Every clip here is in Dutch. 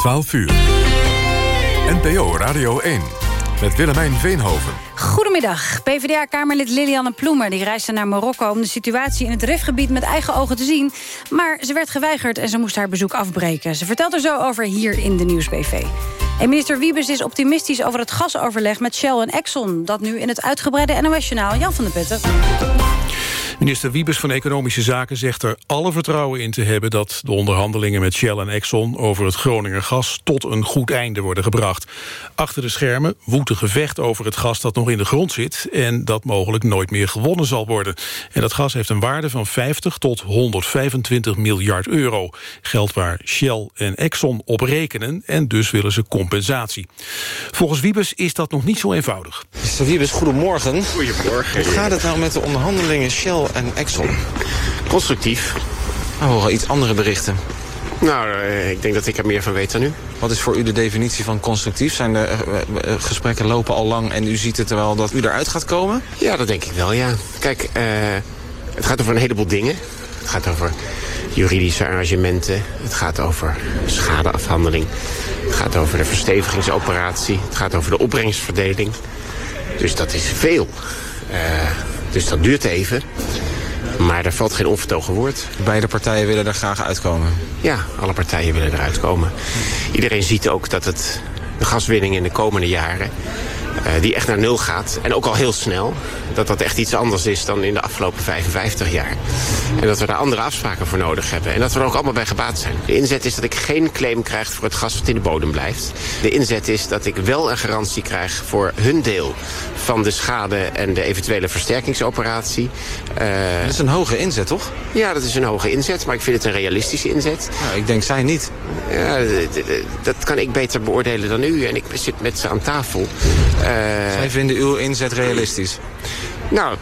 12 uur. NPO Radio 1 met Willemijn Veenhoven. Goedemiddag. PvdA-kamerlid Lilianne Ploemer die reisde naar Marokko... om de situatie in het Rifgebied met eigen ogen te zien. Maar ze werd geweigerd en ze moest haar bezoek afbreken. Ze vertelt er zo over hier in de Nieuwsbv. En minister Wiebes is optimistisch over het gasoverleg met Shell en Exxon. Dat nu in het uitgebreide NOS-journaal. Jan van der Putten. Minister Wiebes van Economische Zaken zegt er alle vertrouwen in te hebben... dat de onderhandelingen met Shell en Exxon over het Groninger gas... tot een goed einde worden gebracht. Achter de schermen woedt een gevecht over het gas dat nog in de grond zit... en dat mogelijk nooit meer gewonnen zal worden. En dat gas heeft een waarde van 50 tot 125 miljard euro. Geld waar Shell en Exxon op rekenen... en dus willen ze compensatie. Volgens Wiebes is dat nog niet zo eenvoudig. Mr. Wiebes, goedemorgen. Goedemorgen. Hoe gaat het nou met de onderhandelingen Shell en Exxon? Constructief. We horen iets andere berichten. Nou, eh, ik denk dat ik er meer van weet dan u. Wat is voor u de definitie van constructief? Zijn de eh, eh, gesprekken lopen al lang en u ziet het wel dat u eruit gaat komen? Ja, dat denk ik wel, ja. Kijk, het gaat over een heleboel dingen. Het gaat over juridische arrangementen. Het gaat over schadeafhandeling. Het gaat over de verstevigingsoperatie. Het gaat over de opbrengstverdeling. Dus dat is veel. Eh, dus dat duurt even. Maar er valt geen onvertogen woord. Beide partijen willen er graag uitkomen. Ja, alle partijen willen eruit komen. Iedereen ziet ook dat het, de gaswinning in de komende jaren... eh, die echt naar nul gaat, en ook al heel snel... dat dat echt iets anders is dan in de afgelopen 55 jaar. En dat we daar andere afspraken voor nodig hebben. En dat we er ook allemaal bij gebaat zijn. De inzet is dat ik geen claim krijg voor het gas wat in de bodem blijft. De inzet is dat ik wel een garantie krijg voor hun deel... van de schade en de eventuele versterkingsoperatie. Eh, Dat is een hoge inzet, toch? ja, dat is een hoge inzet, maar ik vind het een realistische inzet. Nou, ik denk zij niet. Ja, dat kan ik beter beoordelen dan u. En ik zit met ze aan tafel. Eh, Zij vinden uw inzet realistisch. Nou,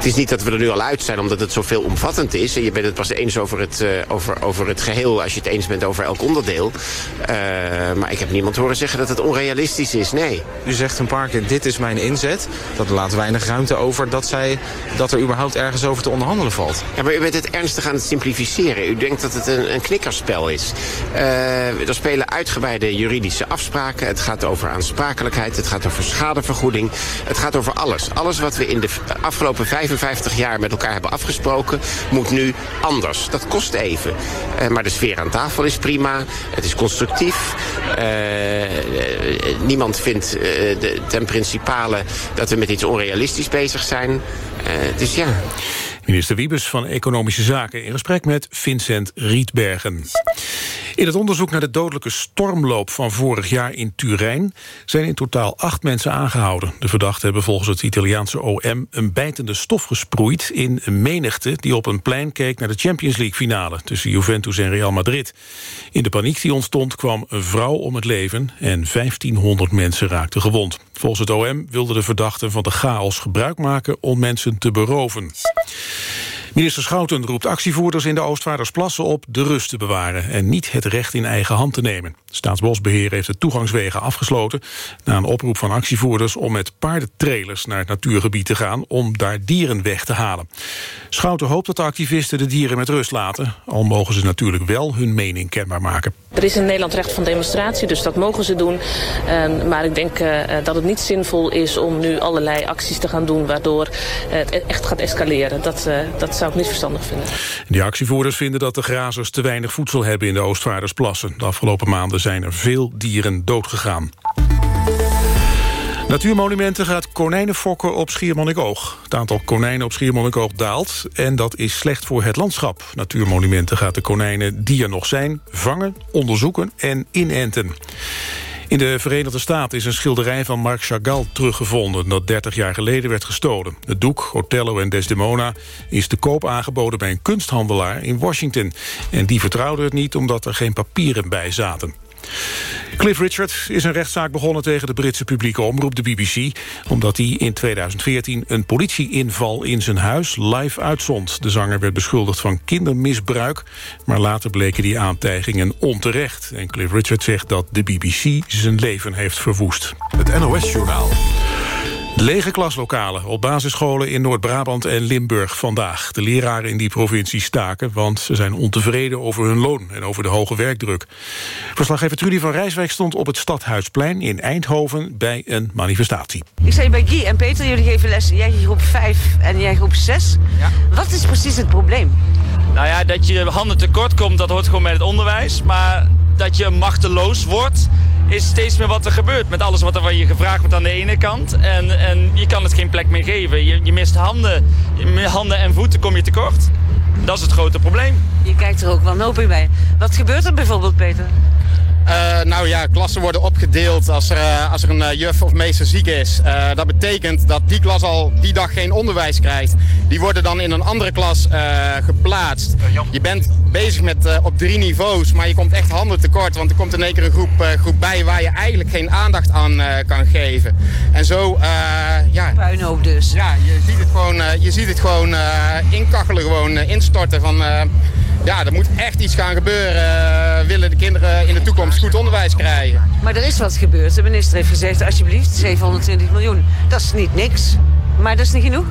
het is niet dat we er nu al uit zijn omdat het zoveel omvattend is. En je bent het pas eens over het, eh, over, over het geheel als je het eens bent over elk onderdeel. Eh, maar ik heb niemand horen zeggen dat het onrealistisch is. Nee. U zegt een paar keer, dit is mijn inzet. Dat laat weinig ruimte over dat, zij, dat er überhaupt ergens over te onderhandelen valt. Ja, maar u bent het ernstig aan het simplificeren. U denkt dat het een, een knikkerspel is. Eh, er spelen uitgebreide juridische afspraken. Het gaat over aansprakelijkheid. Het gaat over schadevergoeding. Het gaat over alles. Alles wat we in de afgelopen 55 jaar met elkaar hebben afgesproken... moet nu anders. Dat kost even. Eh, maar de sfeer aan tafel is prima. Het is constructief. Eh, eh, niemand vindt de, ten principale dat we met iets onrealistisch bezig zijn. Dus ja... Minister Wiebes van Economische Zaken in gesprek met Vincent Rietbergen. In het onderzoek naar de dodelijke stormloop van vorig jaar in Turijn... zijn in totaal acht mensen aangehouden. De verdachten hebben volgens het Italiaanse OM een bijtende stof gesproeid... in een menigte die op een plein keek naar de Champions League finale... tussen Juventus en Real Madrid. In de paniek die ontstond kwam een vrouw om het leven... en 1500 mensen raakten gewond. Volgens het OM wilden de verdachten van de chaos gebruik maken... om mensen te beroven. Minister Schouten roept actievoerders in de Oostvaardersplassen op de rust te bewaren en niet het recht in eigen hand te nemen. Staatsbosbeheer heeft de toegangswegen afgesloten na een oproep van actievoerders om met paardentrailers naar het natuurgebied te gaan om daar dieren weg te halen. Schouten hoopt dat de activisten de dieren met rust laten, al mogen ze natuurlijk wel hun mening kenbaar maken. Er is in Nederland recht van demonstratie, dus dat mogen ze doen. Uh, maar ik denk uh, dat het niet zinvol is om nu allerlei acties te gaan doen... waardoor uh, het echt gaat escaleren. Dat, dat zou ik niet verstandig vinden. Die actievoerders vinden dat de grazers te weinig voedsel hebben in de Oostvaardersplassen. De afgelopen maanden zijn er veel dieren doodgegaan. Natuurmonumenten gaat konijnen fokken op Schiermonnikoog. Het aantal konijnen op Schiermonnikoog daalt en dat is slecht voor het landschap. Natuurmonumenten gaat de konijnen die er nog zijn vangen, onderzoeken en inenten. In de Verenigde Staten is een schilderij van Marc Chagall teruggevonden... dat 30 jaar geleden werd gestolen. Het doek, Othello en Desdemona, is te koop aangeboden... bij een kunsthandelaar in Washington. En die vertrouwde het niet omdat er geen papieren bij zaten. Cliff Richard is een rechtszaak begonnen tegen de Britse publieke omroep, de BBC... omdat hij in 2014 een politieinval in zijn huis live uitzond. De zanger werd beschuldigd van kindermisbruik... maar later bleken die aantijgingen onterecht. En Cliff Richard zegt dat de BBC zijn leven heeft verwoest. Het NOS-journaal. Lege klaslokalen op basisscholen in Noord-Brabant en Limburg vandaag. De leraren in die provincie staken, want ze zijn ontevreden over hun loon en over de hoge werkdruk. Verslaggever Trudy van Rijswijk stond op het Stadhuisplein in Eindhoven bij een manifestatie. Ik zei bij Guy en Peter, jullie geven les, jij groep 5 en jij groep 6. Ja. Wat is precies het probleem? Nou ja, dat je handen tekort komt, dat hoort gewoon bij het onderwijs. Maar dat je machteloos wordt, is steeds meer wat er gebeurt. Met alles wat er van je gevraagd wordt aan de ene kant. En, en je kan het geen plek meer geven. Je, je mist handen. Handen en voeten kom je tekort. Dat is het grote probleem. Je kijkt er ook wel nopig bij. Wat gebeurt er bijvoorbeeld, Peter? Uh, nou ja, klassen worden opgedeeld als er, uh, als er een uh, juf of meester ziek is. dat betekent dat die klas al die dag geen onderwijs krijgt. Die worden dan in een andere klas geplaatst. Je bent bezig met op drie niveaus, maar je komt echt handen tekort. Want er komt in één keer een groep, groep bij waar je eigenlijk geen aandacht aan kan geven. En zo, ja... Puinhoop dus. Ja, je ziet het gewoon, je ziet het gewoon inkachelen, gewoon instorten van ja, er moet echt iets gaan gebeuren. willen de kinderen in de toekomst goed onderwijs krijgen. Maar er is wat gebeurd. De minister heeft gezegd, alsjeblieft, 720 miljoen. Dat is niet niks. Maar dat is niet genoeg?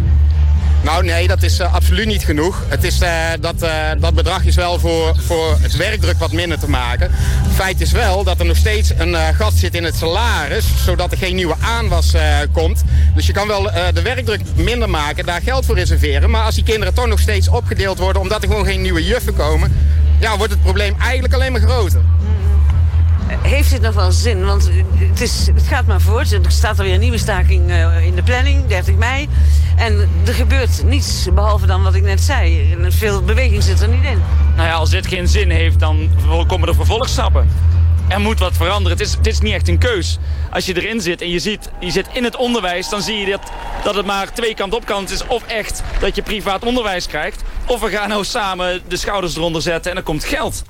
Nou nee, dat is uh, absoluut niet genoeg. Het is, uh, dat, uh, dat bedrag is wel voor, voor het werkdruk wat minder te maken. Feit is wel dat er nog steeds een gat zit in het salaris... zodat er geen nieuwe aanwas komt. Dus je kan wel de werkdruk minder maken, daar geld voor reserveren. Maar als die kinderen toch nog steeds opgedeeld worden... omdat er gewoon geen nieuwe juffen komen... ja, wordt het probleem eigenlijk alleen maar groter heeft dit nog wel zin? Want het, is, het gaat maar voort. Er staat alweer een nieuwe staking uh, in de planning, 30 mei. En er gebeurt niets, behalve dan wat ik net zei. Veel beweging zit er niet in. Nou ja, als dit geen zin heeft, dan komen er vervolgstappen. Er moet wat veranderen. Het is, is niet echt een keus. Als je erin zit en je, ziet, je zit in het onderwijs... dan zie je dat, dat het maar twee kant op kan. Het is of echt dat je privaat onderwijs krijgt... of we gaan nou samen de schouders eronder zetten en er komt geld.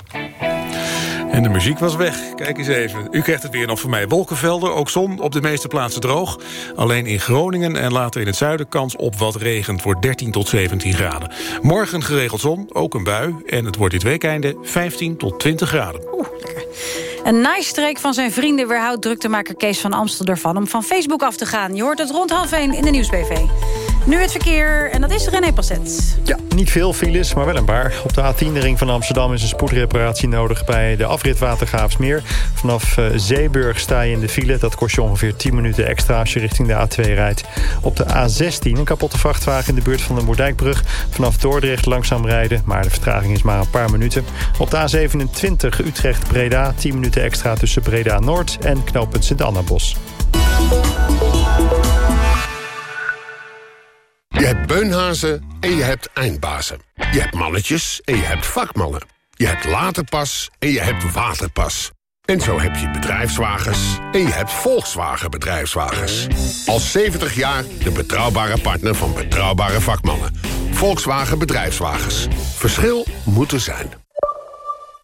En de muziek was weg. Kijk eens even. U krijgt het weer nog van mij. Wolkenvelden, ook zon, op de meeste plaatsen droog. Alleen in Groningen en later in het zuiden kans op wat regen... voor 13 tot 17 graden. Morgen geregeld zon, ook een bui. En het wordt dit weekeinde 15 tot 20 graden. Oeh, een nice van zijn vrienden weerhoudt druktemaker Kees van Amstel ervan... om van Facebook af te gaan. Je hoort het rond half 1 in de Nieuwsbv. Nu het verkeer, en dat is René Passet. Ja, niet veel files, maar wel een paar. Op de A10 ring van Amsterdam is een spoedreparatie nodig... bij de afrit Watergraafsmeer. Vanaf uh, Zeeburg sta je in de file. Dat kost je ongeveer 10 minuten extra als je richting de A2 rijdt. Op de A16 een kapotte vrachtwagen in de buurt van de Moerdijkbrug. Vanaf Dordrecht langzaam rijden, maar de vertraging is maar een paar minuten. Op de A27 Utrecht-Breda 10 minuten extra tussen Breda-Noord... en knooppunt Sint-Annabos. Hebt beunhazen en je hebt eindbazen. Je hebt mannetjes en je hebt vakmannen. Je hebt laterpas en je hebt waterpas. En zo heb je bedrijfswagens en je hebt Volkswagen bedrijfswagens. Al 70 jaar de betrouwbare partner van betrouwbare vakmannen. Volkswagen bedrijfswagens. Verschil moet er zijn.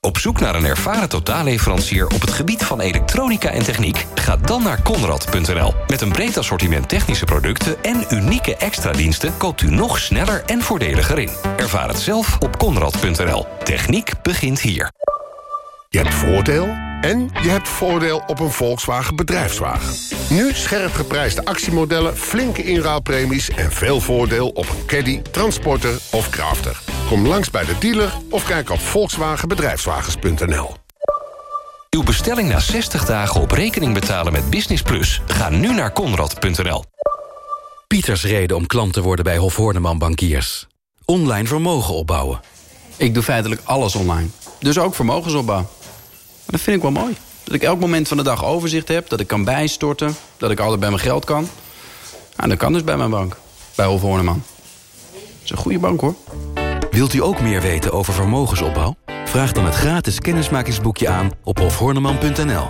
Op zoek naar een ervaren totaalleverancier op het gebied van elektronica en techniek? Ga dan naar Conrad.nl. Met een breed assortiment technische producten en unieke extra diensten koopt u nog sneller en voordeliger in. Ervaar het zelf op Conrad.nl. Techniek begint hier. Je hebt voordeel en je hebt voordeel op een Volkswagen bedrijfswagen. Nu scherp geprijsde actiemodellen, flinke inruilpremies... en veel voordeel op een caddy, transporter of crafter. Kom langs bij de dealer of kijk op volkswagenbedrijfswagens.nl. Uw bestelling na 60 dagen op rekening betalen met Business Plus? Ga nu naar konrad.nl. Pieters reden om klant te worden bij Hof Horneman Bankiers. Online vermogen opbouwen. Ik doe feitelijk alles online. Dus ook vermogensopbouw. Dat vind ik wel mooi. Dat ik elk moment van de dag overzicht heb, dat ik kan bijstorten... dat ik altijd bij mijn geld kan. Nou, dat kan dus bij mijn bank, bij Hof Horneman. Dat is een goede bank, hoor. Wilt u ook meer weten over vermogensopbouw? Vraag dan het gratis kennismakingsboekje aan op hofhorneman.nl.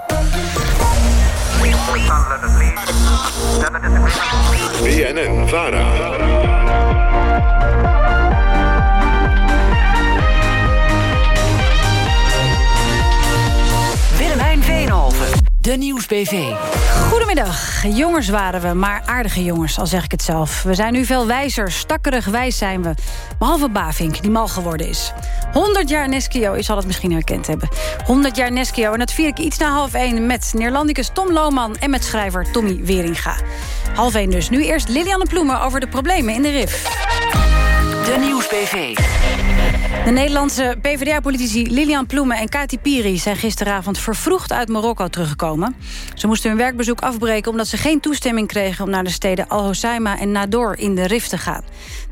BNN Vara. De Nieuwsbv. Goedemiddag. Jongens waren we, maar aardige jongens, al zeg ik het zelf. We zijn nu veel wijzer, stakkerig wijs zijn we. Behalve Bavink, die mal geworden is. 100 jaar Neskio, je zal het misschien herkend hebben. 100 jaar Neskio, en dat vier ik iets na half 1... met Neerlandicus Tom Lohman en met schrijver Tommy Weringa. Half 1 dus. Nu eerst Lilianne Ploemen over de problemen in de RIF. De Nieuwsbv. De Nederlandse PvdA-politici Lilian Ploemen en Kati Piri... zijn gisteravond vervroegd uit Marokko teruggekomen. Ze moesten hun werkbezoek afbreken omdat ze geen toestemming kregen... om naar de steden Al Hoceima en Nador in de RIF te gaan.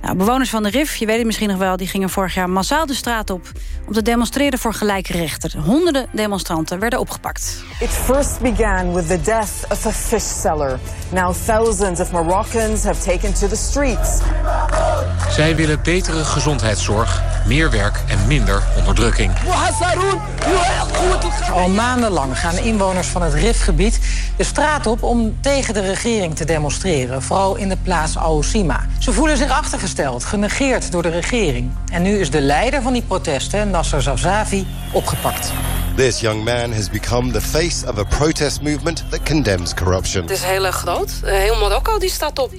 Nou, bewoners van de RIF, je weet het misschien nog wel... die gingen vorig jaar massaal de straat op... om te demonstreren voor gelijke rechten. Honderden demonstranten werden opgepakt. It first began with the death of a fish seller. Now thousands of Moroccans have taken to the streets. Zij willen betere gezondheidszorg, meer werk en minder onderdrukking. Al maandenlang gaan inwoners van het RIF-gebied de straat op om tegen de regering te demonstreren. Vooral in de plaats Aosima. Ze voelen zich achtergesteld, genegeerd door de regering. En nu is de leider van die protesten, Nasser Zavzavi, opgepakt. This young man has become the face of a protest movement that condemns corruption. Het is heel erg groot. Eh, Heel Marokko die staat op.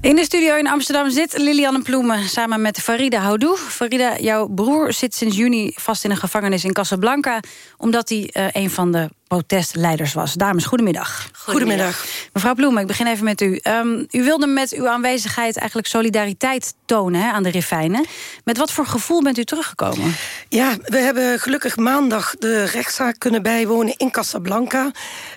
In de studio in Amsterdam zit Lilianne Ploemen samen met Farida Houdou. Farida, jouw broer zit sinds juni vast in een gevangenis in Casablanca... omdat hij eh, een van de protestleiders was. Dames, goedemiddag. Goedemiddag. Mevrouw Ploemen, ik begin even met u. Ehm, u wilde met uw aanwezigheid eigenlijk solidariteit tonen hè, aan de Rifijnen. Met wat voor gevoel bent u teruggekomen? Ja, we hebben gelukkig maandag de rechtszaak kunnen bijwonen in Casablanca.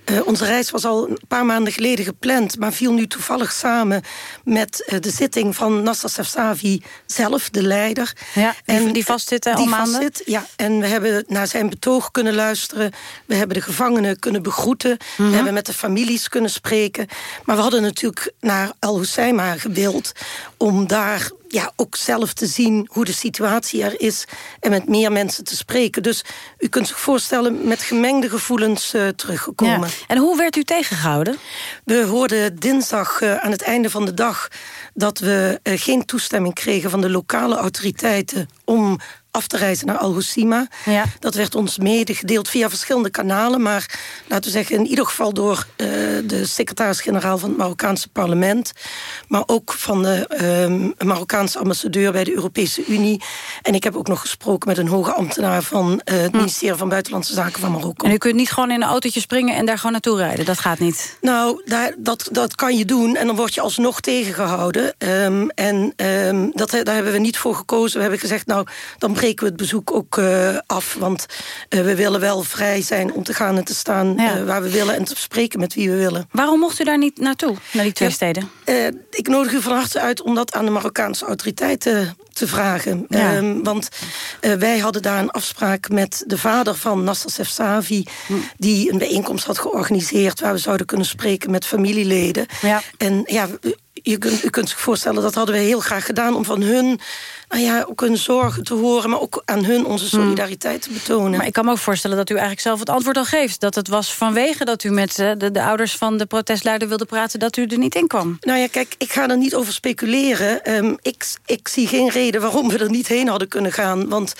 Eh, onze reis was al een paar maanden geleden gepland... maar viel nu toevallig samen met eh, de zitting van Nasser Sefsavi zelf, de leider. Ja, die, die vastzitten al die maanden? vastzit, ja. En we hebben naar zijn betoog kunnen luisteren. We hebben de gevangenen kunnen begroeten. Mhm. We hebben met de families kunnen spreken. Maar we hadden natuurlijk naar Al Hoceima gewild... om daar ja, ook zelf te zien hoe de situatie er is... en met meer mensen te spreken. Dus u kunt zich voorstellen met gemengde gevoelens eh, teruggekomen. Ja. En hoe werd u tegengehouden? We hoorden dinsdag eh, aan het einde van de dag... dat we eh, geen toestemming kregen van de lokale autoriteiten... om af te reizen naar Al Hoceima. Ja. Dat werd ons medegedeeld via verschillende kanalen... maar laten we zeggen in ieder geval door eh, de secretaris-generaal... van het Marokkaanse parlement... maar ook van de eh, Marokkaanse ambassadeur bij de Europese Unie. En ik heb ook nog gesproken met een hoge ambtenaar... van eh, het ministerie van Buitenlandse Zaken van Marokko. En u kunt niet gewoon in een autootje springen en daar gewoon naartoe rijden. Dat gaat niet. Nou, daar, dat, dat kan je doen en dan word je alsnog tegengehouden. Ehm, en ehm, dat, daar hebben we niet voor gekozen. We hebben gezegd, nou, dan breken we het bezoek ook eh, af. Want eh, we willen wel vrij zijn om te gaan en te staan Ja. eh, waar we willen... en te spreken met wie we willen. Waarom mocht u daar niet naartoe, naar die twee Ja, steden? ik nodig u van harte uit om dat aan de Marokkaanse autoriteiten te vragen. Ja. Ehm, want wij hadden daar een afspraak met de vader van Nasser Sefsavi... Hm. die een bijeenkomst had georganiseerd... waar we zouden kunnen spreken met familieleden. Ja. En ja, je kunt, u kunt zich voorstellen, dat hadden we heel graag gedaan... om van hun nou ja, ook hun zorgen te horen... maar ook aan hun onze solidariteit te betonen. Maar ik kan me ook voorstellen dat u eigenlijk zelf het antwoord al geeft. Dat het was vanwege dat u met eh, de, de ouders van de protestleider wilde praten... dat u er niet in kwam. Nou ja, kijk, ik ga er niet over speculeren. Ehm, ik, ik zie geen reden waarom we er niet heen hadden kunnen gaan. Want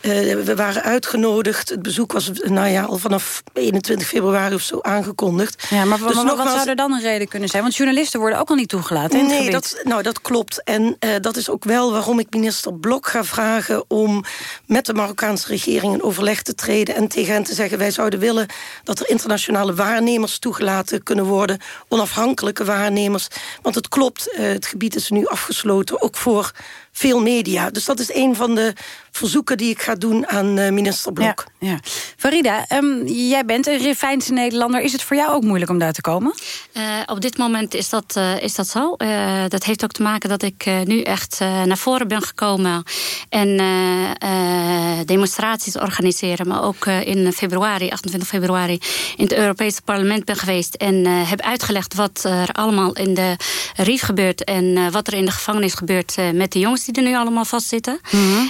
eh, we waren uitgenodigd. Het bezoek was nou ja, al vanaf 21 februari of zo aangekondigd. Ja, maar, Dus maar wat nogmaals- zou er dan een reden kunnen zijn? Want journalisten worden ook al niet toegelaten Nee, dat, nou, dat klopt. En eh, dat is ook wel waarom ik minister Blok ga vragen... om met de Marokkaanse regering in overleg te treden... en tegen hen te zeggen, wij zouden willen... dat er internationale waarnemers toegelaten kunnen worden. Onafhankelijke waarnemers. Want het klopt, eh, het gebied is nu afgesloten, ook voor veel media. Dus dat is een van de verzoeken die ik ga doen aan eh, minister Blok. Ja, ja. Farida, ehm, jij bent een Rifijnse Nederlander. Is het voor jou ook moeilijk om daar te komen? Eh, op dit moment is dat, eh, is dat zo. Eh, dat heeft ook te maken dat ik eh, nu echt eh, naar voren ben gekomen... en eh, eh, demonstraties organiseren. Maar ook eh, in februari, 28 februari... in het Europese parlement ben geweest... en eh, heb uitgelegd wat er allemaal in de RIF gebeurt... en eh, wat er in de gevangenis gebeurt eh, met de jongens die er nu allemaal vastzitten.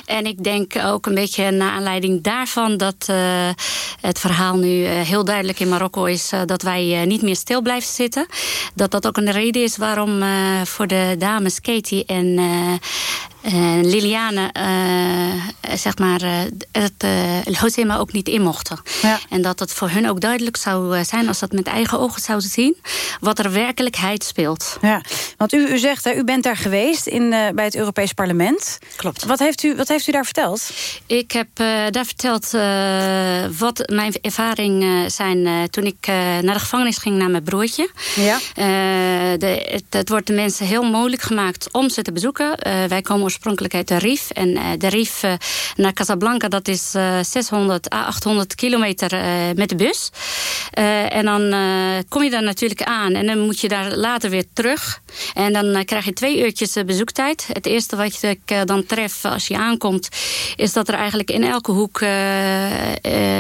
En ik denk ook een beetje naar aanleiding daarvan... dat eh, het verhaal nu heel duidelijk in Marokko is... dat wij niet meer stil blijven zitten. Dat dat ook een reden is waarom voor de dames Katie en... Uh, Liliane, uh, zeg maar, uh, het uh, ook niet in mochten. Ja. En dat het voor hun ook duidelijk zou zijn, als dat met eigen ogen zouden zien, wat er werkelijkheid speelt. Ja, want u, u zegt, u bent daar geweest in, bij het Europees Parlement. Klopt. Wat heeft u, wat heeft u daar verteld? Ik heb daar verteld wat mijn ervaringen zijn toen ik naar de gevangenis ging naar mijn broertje. Ja. De, het, het, wordt de mensen heel moeilijk gemaakt om ze te bezoeken. wij komen oorspronkelijk uit de Rif. En uh, de Rif uh, naar Casablanca, dat is uh, 600 à 800 kilometer uh, met de bus. en dan kom je daar natuurlijk aan. En dan moet je daar later weer terug. En dan krijg je twee uurtjes bezoektijd. Het eerste wat ik dan tref als je aankomt... is dat er eigenlijk in elke hoek...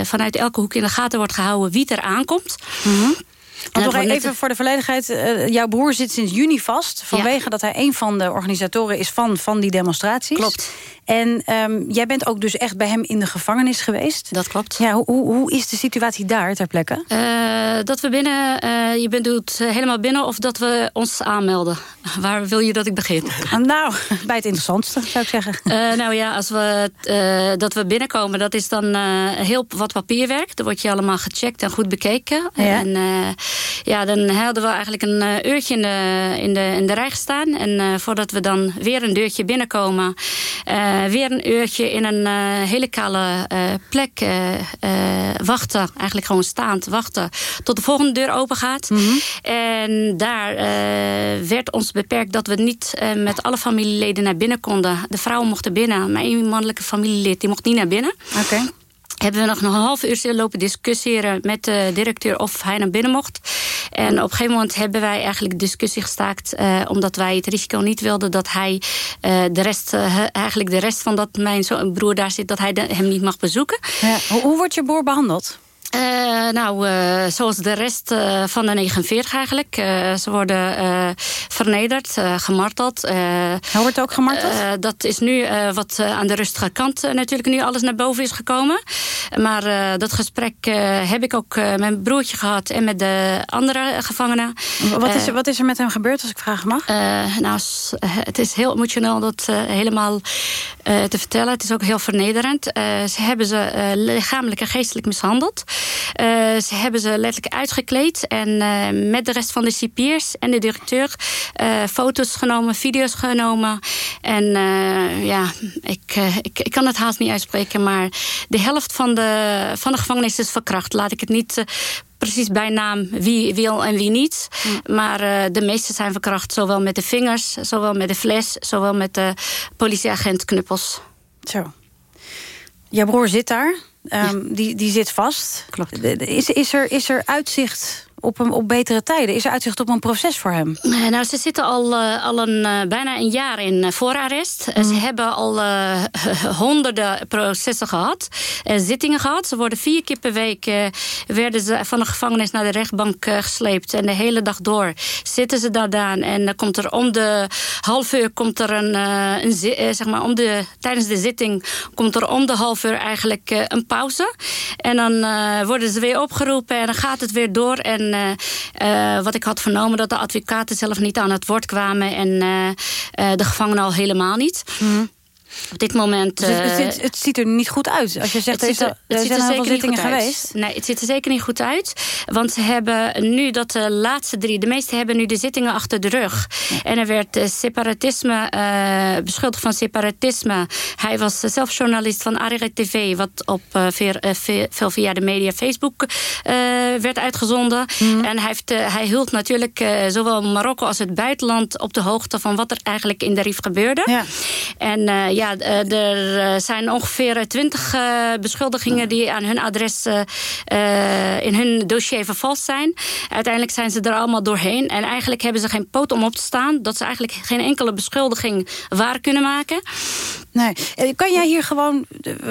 vanuit elke hoek in de gaten wordt gehouden wie er aankomt. -hmm. Nog even voor de volledigheid. Uh, jouw broer zit sinds juni vast. Vanwege dat hij een van de organisatoren is van, van die demonstraties. Klopt. En um, jij bent ook dus echt bij hem in de gevangenis geweest. Dat klopt. Ja, hoe, hoe is de situatie daar ter plekke? Uh, dat we binnen, uh, je bent helemaal binnen of dat we ons aanmelden. Waar wil je dat ik begin? nou, bij het interessantste zou ik zeggen. nou ja, als we, dat we binnenkomen, dat is dan heel wat papierwerk. Dan word je allemaal gecheckt en goed bekeken. Ja. En ja, dan hadden we eigenlijk een uurtje in de, in, de, in de rij gestaan. En voordat we dan weer een deurtje binnenkomen... Uh, weer een uurtje in een uh, hele kale uh, plek wachten. Eigenlijk gewoon staand wachten. Tot de volgende deur open gaat. Mm -hmm. En daar werd ons beperkt dat we niet met alle familieleden naar binnen konden. De vrouwen mochten binnen. Maar één mannelijke familielid die mocht niet naar binnen. Oké. Okay hebben we nog een half uur lopen discussiëren met de directeur of hij naar binnen mocht. En op een gegeven moment hebben wij eigenlijk discussie gestaakt, uh, omdat wij het risico niet wilden dat hij uh, de rest, uh, eigenlijk de rest van dat mijn broer daar zit, dat hij hem niet mag bezoeken. Hoe, hoe wordt je broer behandeld? Uh, nou, uh, zoals de rest uh, van de 49 eigenlijk. ze worden vernederd, gemarteld. Hij wordt ook gemarteld? dat is nu wat aan de rustige kant natuurlijk nu alles naar boven is gekomen. Maar dat gesprek heb ik ook met mijn broertje gehad en met de andere gevangenen. Wat is, er, wat is er met hem gebeurd, als ik vragen mag? nou, het is heel emotioneel dat helemaal te vertellen. Het is ook heel vernederend. ze hebben ze lichamelijk en geestelijk mishandeld. Ze hebben ze letterlijk uitgekleed en met de rest van de cipiers en de directeur foto's genomen, video's genomen. En ja, ik, ik, ik kan het haast niet uitspreken, maar de helft van de, van de gevangenis is verkracht. Laat ik het niet precies bij naam wie wil en wie niet. Mm. Maar uh, de meeste zijn verkracht, zowel met de vingers, zowel met de fles, zowel met de politieagent knuppels. Zo. Jouw broer zit daar. Um, die, die zit vast. Klopt. Is, is, er, is er uitzicht op, een, op betere tijden? Is er uitzicht op een proces voor hem? Uh, nou, ze zitten al, uh, al een, uh, bijna een jaar in voorarrest. Mm. Ze hebben al honderden processen gehad. zittingen gehad. Ze worden vier keer per week werden ze van de gevangenis naar de rechtbank gesleept. En de hele dag door zitten ze daar dan. En dan komt er om de half uur komt er een, een zeg maar om de, tijdens de zitting komt er om de half uur eigenlijk een pauze. En dan worden ze weer opgeroepen en dan gaat het weer door. En uh, uh, wat ik had vernomen dat de advocaten zelf niet aan het woord kwamen... en uh, de gevangenen al helemaal niet. Mm. Op dit moment... Dus het, het, het, ziet er niet goed uit. Als je zegt, het er, er, zijn er zeker zittingen geweest. Nee, het ziet er zeker niet goed uit. Want ze hebben nu dat de laatste drie... de meeste hebben nu de zittingen achter de rug. En er werd separatisme, uh, beschuldigd van separatisme. Hij was zelf journalist van Arire TV... wat op uh, veel, uh, veel, via de media Facebook werd uitgezonden. Mm. En hij, heeft, hij hield natuurlijk zowel Marokko als het buitenland... op de hoogte van wat er eigenlijk in de RIF gebeurde. Ja. En ja, eh, er eh, zijn ongeveer twintig eh, beschuldigingen die aan hun adres in hun dossier vervalst zijn. Uiteindelijk zijn ze er allemaal doorheen. En eigenlijk hebben ze geen poot om op te staan. Dat ze eigenlijk geen enkele beschuldiging waar kunnen maken. Nee. Kan jij hier gewoon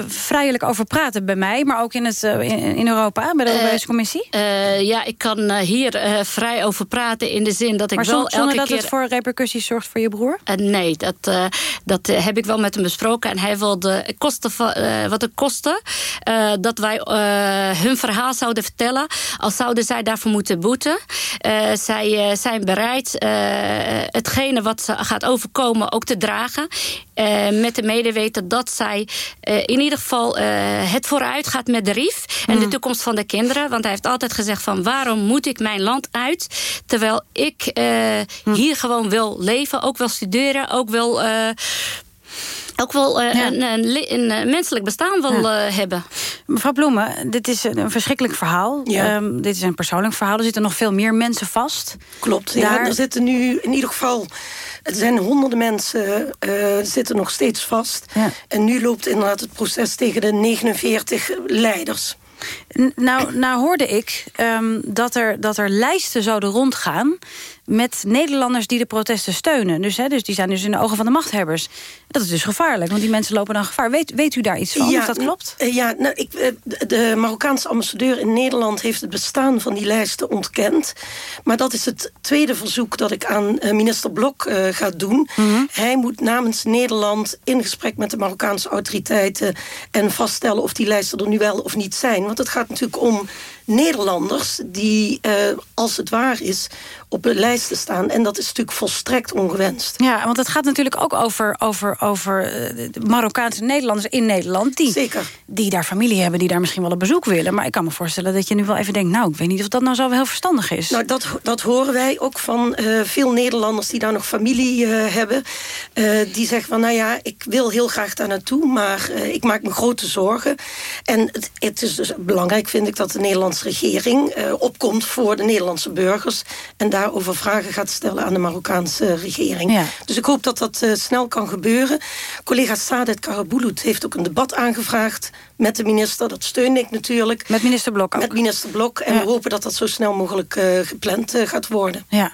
vrijelijk over praten bij mij, maar ook in, het, in, Europa, bij de Europese Commissie? Uh, ja, ik kan hier uh, vrij over praten in de zin dat ik maar wel elke keer... dat het voor repercussies zorgt voor je broer? nee, dat, dat heb ik wel met hem besproken. En hij wilde kosten uh, wat het kostte. Uh, dat wij uh, hun verhaal zouden vertellen. Al zouden zij daarvoor moeten boeten. zij zijn bereid hetgene wat ze gaat overkomen ook te dragen. met de medeweten dat zij in ieder geval het vooruit gaat met de RIF. En de toekomst van de kinderen. Want hij heeft altijd gezegd van waarom moet ik mijn land uit. Terwijl ik hier gewoon wil leven. Ook wil studeren. Ook wil ook wel uh, een, een, een, menselijk bestaan wil ja. uh, hebben. Mevrouw Bloemen, dit is een verschrikkelijk verhaal. Ja. Um, dit is een persoonlijk verhaal. Er zitten nog veel meer mensen vast. Klopt, Daar... ja, er zitten nu in ieder geval... Er zijn honderden mensen uh, zitten nog steeds vast. Ja. En nu loopt inderdaad het proces tegen de 49 leiders. Nou, nou hoorde ik um, dat, er, dat er lijsten zouden rondgaan met Nederlanders die de protesten steunen. Dus, hè, dus die zijn dus in de ogen van de machthebbers. Dat is dus gevaarlijk, want die mensen lopen dan gevaar. Weet, weet u daar iets van, ja, of dat klopt? Ja, nou, ik, de Marokkaanse ambassadeur in Nederland... heeft het bestaan van die lijsten ontkend. Maar dat is het tweede verzoek dat ik aan minister Blok uh, ga doen. Mhm. Mm -hmm. Hij moet namens Nederland in gesprek met de Marokkaanse autoriteiten... en vaststellen of die lijsten er nu wel of niet zijn. Want het gaat natuurlijk om Nederlanders die, uh, als het waar is, op de lijsten staan. En dat is natuurlijk volstrekt ongewenst. Ja, want het gaat natuurlijk ook over, over, over uh, Marokkaanse Nederlanders in Nederland... Die, Zeker. die daar familie hebben, die daar misschien wel op bezoek willen. Maar ik kan me voorstellen dat je nu wel even denkt... nou, ik weet niet of dat nou zo wel heel verstandig is. Nou, dat, dat horen wij ook van uh, veel Nederlanders die daar nog familie hebben. die zeggen van, nou ja, ik wil heel graag daar naartoe... maar ik maak me grote zorgen. En het, het is dus belangrijk, vind ik, dat de Nederlandse regering uh, opkomt voor de Nederlandse burgers... en daarover vragen gaat stellen aan de Marokkaanse regering. Ja. Dus ik hoop dat dat uh, snel kan gebeuren. Collega Sadet Karabulut heeft ook een debat aangevraagd met de minister. Dat steun ik natuurlijk. Met minister Blok ook. Met minister Blok. En ja. we hopen dat dat zo snel mogelijk uh, gepland gaat worden. Ja.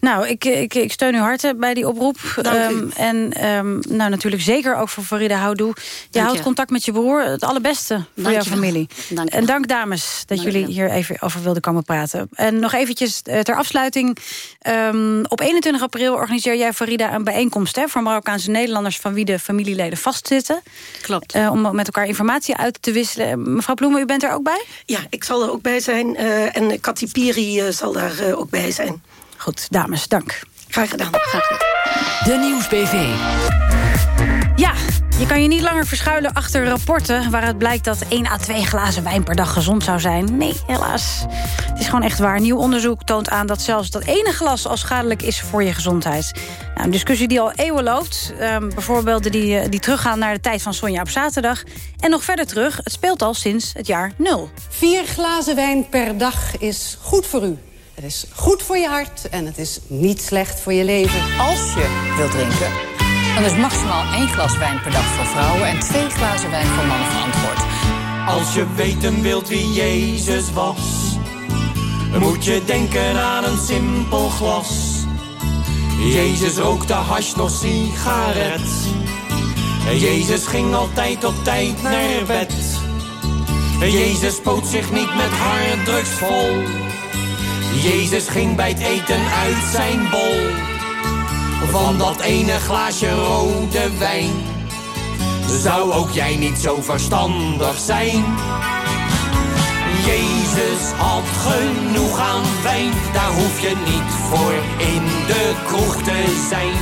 Nou, ik, ik, ik steun u harte bij die oproep. Um, en um, nou, natuurlijk zeker ook voor Farida Houdoe. Je dank houdt je. contact met je broer. Het allerbeste voor dank jouw je familie. Dank en dank dames dat dank jullie hier even over wilden komen praten. En nog eventjes ter afsluiting. Um, op 21 april organiseer jij Farida een bijeenkomst... Hè, voor Marokkaanse Nederlanders van wie de familieleden vastzitten. Klopt. Uh, om met elkaar informatie uit te wisselen. Mevrouw Bloemen, u bent er ook bij? Ja, ik zal er ook bij zijn. Uh, en Cathy Piri uh, zal daar uh, ook bij zijn. Goed, dames, dank. Graag gedaan. Graag gedaan. De Nieuwsbv. Ja, je kan je niet langer verschuilen achter rapporten... waaruit blijkt dat 1 à 2 glazen wijn per dag gezond zou zijn. Nee, helaas. Het is gewoon echt waar. Nieuw onderzoek toont aan dat zelfs dat ene glas... al schadelijk is voor je gezondheid. Nou, een discussie die al eeuwen loopt. Um, bijvoorbeeld die, die teruggaan naar de tijd van Sonja op zaterdag. En nog verder terug, het speelt al sinds het jaar nul. Vier glazen wijn per dag is goed voor u. Het is goed voor je hart en het is niet slecht voor je leven. Als je wilt drinken, dan is maximaal één glas wijn per dag voor vrouwen... en twee glazen wijn voor mannen verantwoord. Als je weten wilt wie Jezus was... moet je denken aan een simpel glas. Jezus rookte hash nog sigaret. Jezus ging altijd op tijd naar bed. Jezus spoot zich niet met harddrugs vol... Jezus ging bij het eten uit zijn bol. Van dat ene glaasje rode wijn. Zou ook jij niet zo verstandig zijn? Jezus had genoeg aan wijn. Daar hoef je niet voor in de kroeg te zijn.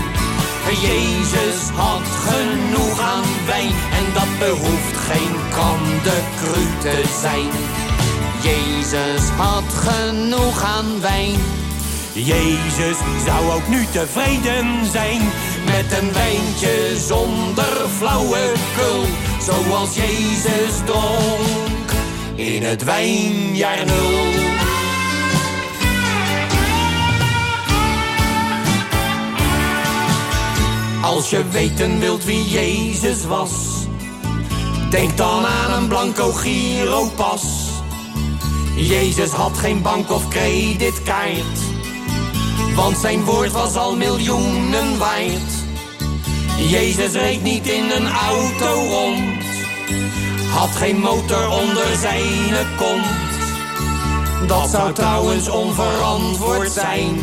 Jezus had genoeg aan wijn. En dat behoeft geen kandekru te zijn. Jezus had genoeg aan wijn. Jezus zou ook nu tevreden zijn met een wijntje zonder flauwekul. Zoals Jezus dronk in het wijnjaar nul. Als je weten wilt wie Jezus was, denk dan aan een blanco giropas. Jezus had geen bank of creditkaart. Want zijn woord was al miljoenen waard. Jezus reed niet in een auto rond. Had geen motor onder zijn kont. Dat zou trouwens onverantwoord zijn.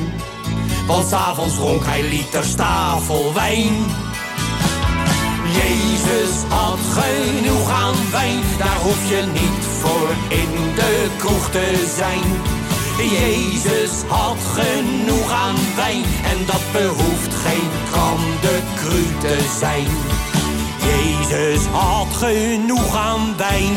Want s'avonds dronk hij liters tafelwijn. Jezus had genoeg aan wijn, daar hoef je niet voor in de kroeg te zijn. Jezus had genoeg aan wijn en dat behoeft geen kram de cru te zijn. Jezus had genoeg aan wijn.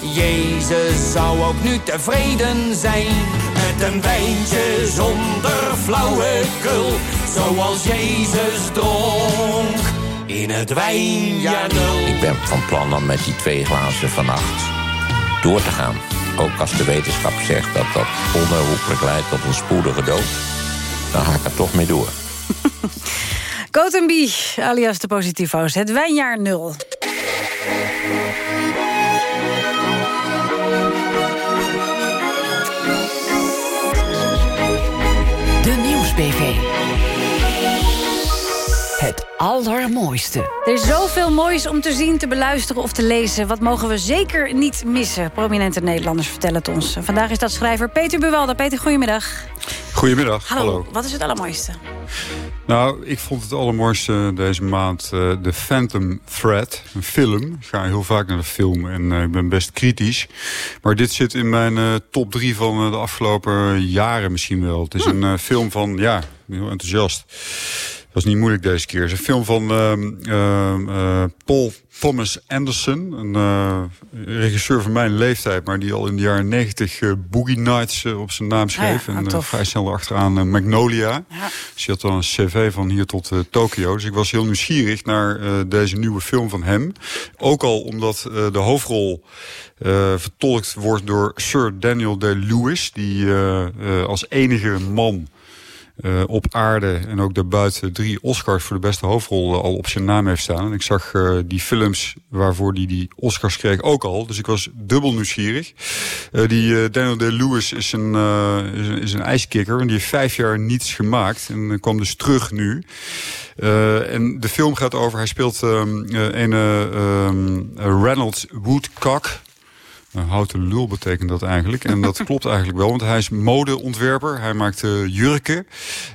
Jezus zou ook nu tevreden zijn met een wijntje zonder flauwekul, zoals Jezus dronk in het wijnjaar. Ik ben van plan om met die twee glazen vannacht door te gaan. Ook als de wetenschap zegt dat dat onherroepelijk leidt tot een spoedige dood. Dan ga ik er toch mee door. Cotenby, alias de positivo's. Het wijnjaar nul. Het allermooiste. Er is zoveel moois om te zien, te beluisteren of te lezen. Wat mogen we zeker niet missen? Prominente Nederlanders vertellen het ons. Vandaag is dat schrijver Peter Buwalda. Peter, goedemiddag. Goedemiddag, Hallo. hallo. Wat is het allermooiste? Nou, ik vond het allermooiste deze maand uh, The Phantom Thread, een film. Ik ga heel vaak naar de film en uh, ik ben best kritisch. Maar dit zit in mijn uh, top drie van de afgelopen jaren misschien wel. Het is hm. een film van, ja, heel enthousiast. Dat is niet moeilijk deze keer. Het is een film van uh, Paul Thomas Anderson. Een uh, regisseur van mijn leeftijd, maar die al in de jaren negentig Boogie Nights op zijn naam schreef. Ah ja, en vrij snel achteraan Magnolia. Ja. Dus je had dan een cv van hier tot Tokio. Dus ik was heel nieuwsgierig naar deze nieuwe film van hem. Ook al omdat de hoofdrol vertolkt wordt door Sir Daniel Day-Lewis. Die als enige man... Uh, op aarde en ook daarbuiten drie Oscars voor de beste hoofdrol al op zijn naam heeft staan. En ik zag uh, die films waarvoor hij die, die Oscars kreeg ook al. Dus ik was dubbel nieuwsgierig. Die Daniel Day-Lewis is een, is, een, is een ijskikker en die heeft vijf jaar niets gemaakt. En kwam dus terug nu. en de film gaat over, hij speelt een Reynolds Woodcock. Een houten lul betekent dat eigenlijk. En dat klopt eigenlijk wel, want hij is modeontwerper. Hij maakt uh, jurken.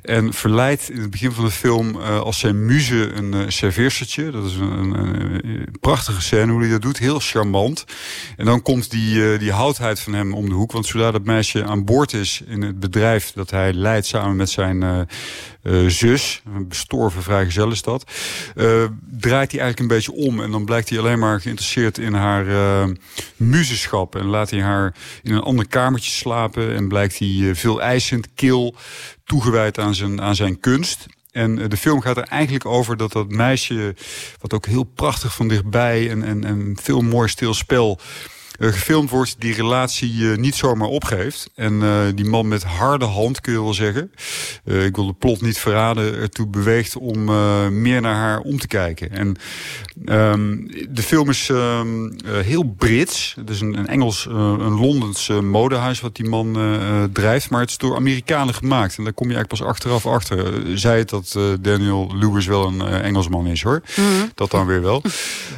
En verleidt in het begin van de film uh, als zijn muze een uh, serveerstertje. Dat is een, een, een, prachtige scène hoe hij dat doet. Heel charmant. En dan komt die, die houtheid van hem om de hoek. Want zodra dat meisje aan boord is in het bedrijf dat hij leidt samen met zijn zus, een bestorven vrijgezel is dat, draait hij eigenlijk een beetje om. En dan blijkt hij alleen maar geïnteresseerd in haar uh, En laat hij haar in een ander kamertje slapen. En blijkt hij veel eisend, kil, toegewijd aan zijn, aan zijn kunst. En de film gaat er eigenlijk over dat dat meisje... wat ook heel prachtig van dichtbij en, en, en veel mooi stil spel gefilmd wordt, die relatie uh, niet zomaar opgeeft. En uh, die man met harde hand, kun je wel zeggen... ik wil de plot niet verraden, ertoe beweegt om meer naar haar om te kijken. En um, de film is um, heel Brits. Het is een, een Engels, een Londens modehuis wat die man drijft. Maar het is door Amerikanen gemaakt. En daar kom je eigenlijk pas achteraf achter. Zij het dat Daniel Lewis wel een Engelsman is, hoor. Mm -hmm. Dat dan weer wel.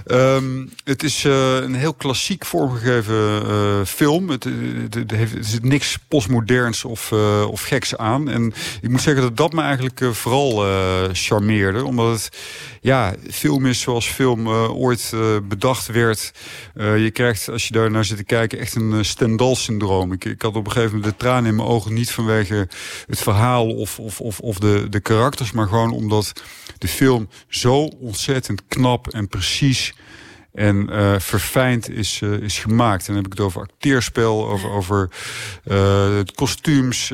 um, het is een heel klassiek vormgegeven uh, film. Het, het, het, heeft, er zit niks postmoderns of, uh, of geks aan. En ik moet zeggen dat dat me eigenlijk uh, vooral charmeerde. Omdat het ja, film is zoals film ooit bedacht werd. je krijgt, als je daar naar zit te kijken, echt een Stendhal-syndroom. Ik, ik had op een gegeven moment de tranen in mijn ogen. Niet vanwege het verhaal of, of, of, of de, de karakters. Maar gewoon omdat de film zo ontzettend knap en precies en uh, verfijnd is, uh, is gemaakt. En dan heb ik het over acteerspel, over, over uh, kostuums,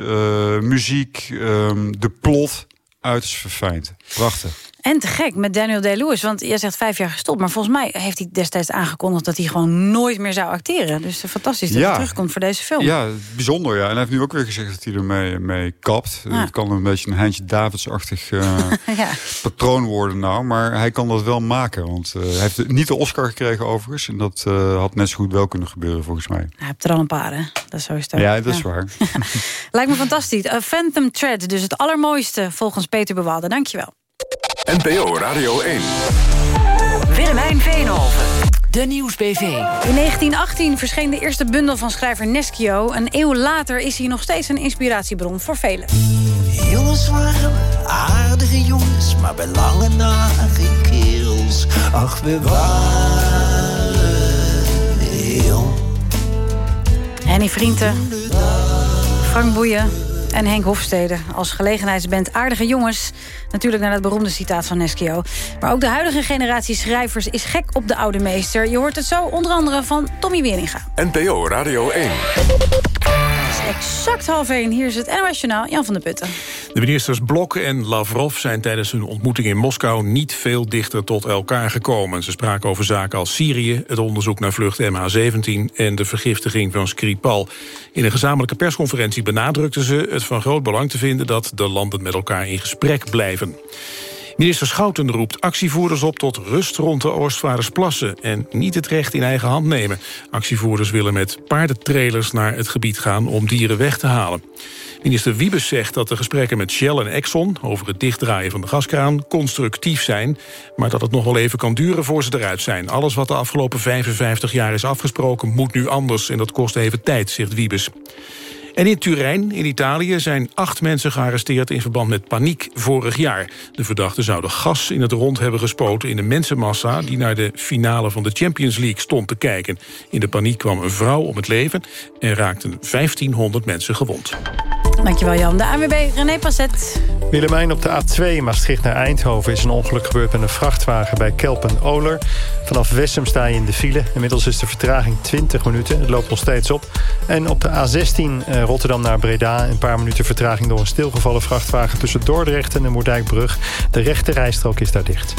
muziek, um, de plot. Uiterst verfijnd. Prachtig. En te gek met Daniel Day-Lewis. Want jij zegt vijf jaar gestopt. Maar volgens mij heeft hij destijds aangekondigd... dat hij gewoon nooit meer zou acteren. Dus fantastisch dat ja. hij terugkomt voor deze film. Ja, bijzonder. Ja. En hij heeft nu ook weer gezegd dat hij ermee mee kapt. Het kan een beetje een Heintje Davids-achtig uh, ja. patroon worden nou. Maar hij kan dat wel maken. Want uh, hij heeft niet de Oscar gekregen overigens. En dat uh, had net zo goed wel kunnen gebeuren volgens mij. Hij hebt er al een paar, hè? Dat is zo sterk. Ja, dat is waar. Lijkt me fantastisch. Uh, Phantom Thread, dus het allermooiste volgens Peter Bewalde. Dankjewel. NPO Radio 1. Willemijn Veenhoven. De Nieuwsbv. In 1918 verscheen de eerste bundel van schrijver Neschio. Een eeuw later is hij nog steeds een inspiratiebron voor velen. Jongens waren aardige jongens, maar bij lange na geen kerel is. Ach, we waren jong. Henny Vrienden, Frank Boeien en Henk Hofstede als gelegenheidsband Aardige Jongens. Natuurlijk naar dat beroemde citaat van Neskio. Maar ook de huidige generatie schrijvers is gek op de oude meester. Je hoort het zo onder andere van Tommy Wieringa. NPO Radio 1. Exact half één. Hier is het NOS Journaal, Jan van der Putten. De ministers Blok en Lavrov zijn tijdens hun ontmoeting in Moskou... niet veel dichter tot elkaar gekomen. Ze spraken over zaken als Syrië, het onderzoek naar vlucht MH17... en de vergiftiging van Skripal. In een gezamenlijke persconferentie benadrukten ze het van groot belang te vinden... dat de landen met elkaar in gesprek blijven. Minister Schouten roept actievoerders op tot rust rond de Oostvaardersplassen... en niet het recht in eigen hand nemen. Actievoerders willen met paardentrailers naar het gebied gaan om dieren weg te halen. Minister Wiebes zegt dat de gesprekken met Shell en Exxon... over het dichtdraaien van de gaskraan constructief zijn... maar dat het nog wel even kan duren voor ze eruit zijn. Alles wat de afgelopen 55 jaar is afgesproken moet nu anders... en dat kost even tijd, zegt Wiebes. En in Turijn, in Italië, zijn acht mensen gearresteerd... in verband met paniek vorig jaar. De verdachten zouden gas in het rond hebben gespoten... in de mensenmassa die naar de finale van de Champions League stond te kijken. In de paniek kwam een vrouw om het leven... en raakten 1500 mensen gewond. Dankjewel Jan. De ANWB René Passet. Willemijn op de A2 Maastricht naar Eindhoven is een ongeluk gebeurd met een vrachtwagen bij Kelpen-Oler. Vanaf Wessem sta je in de file. Inmiddels is de vertraging 20 minuten. Het loopt nog steeds op. En op de A16 eh, Rotterdam naar Breda een paar minuten vertraging door een stilgevallen vrachtwagen tussen Dordrecht en de Moerdijkbrug. De rechte rijstrook is daar dicht.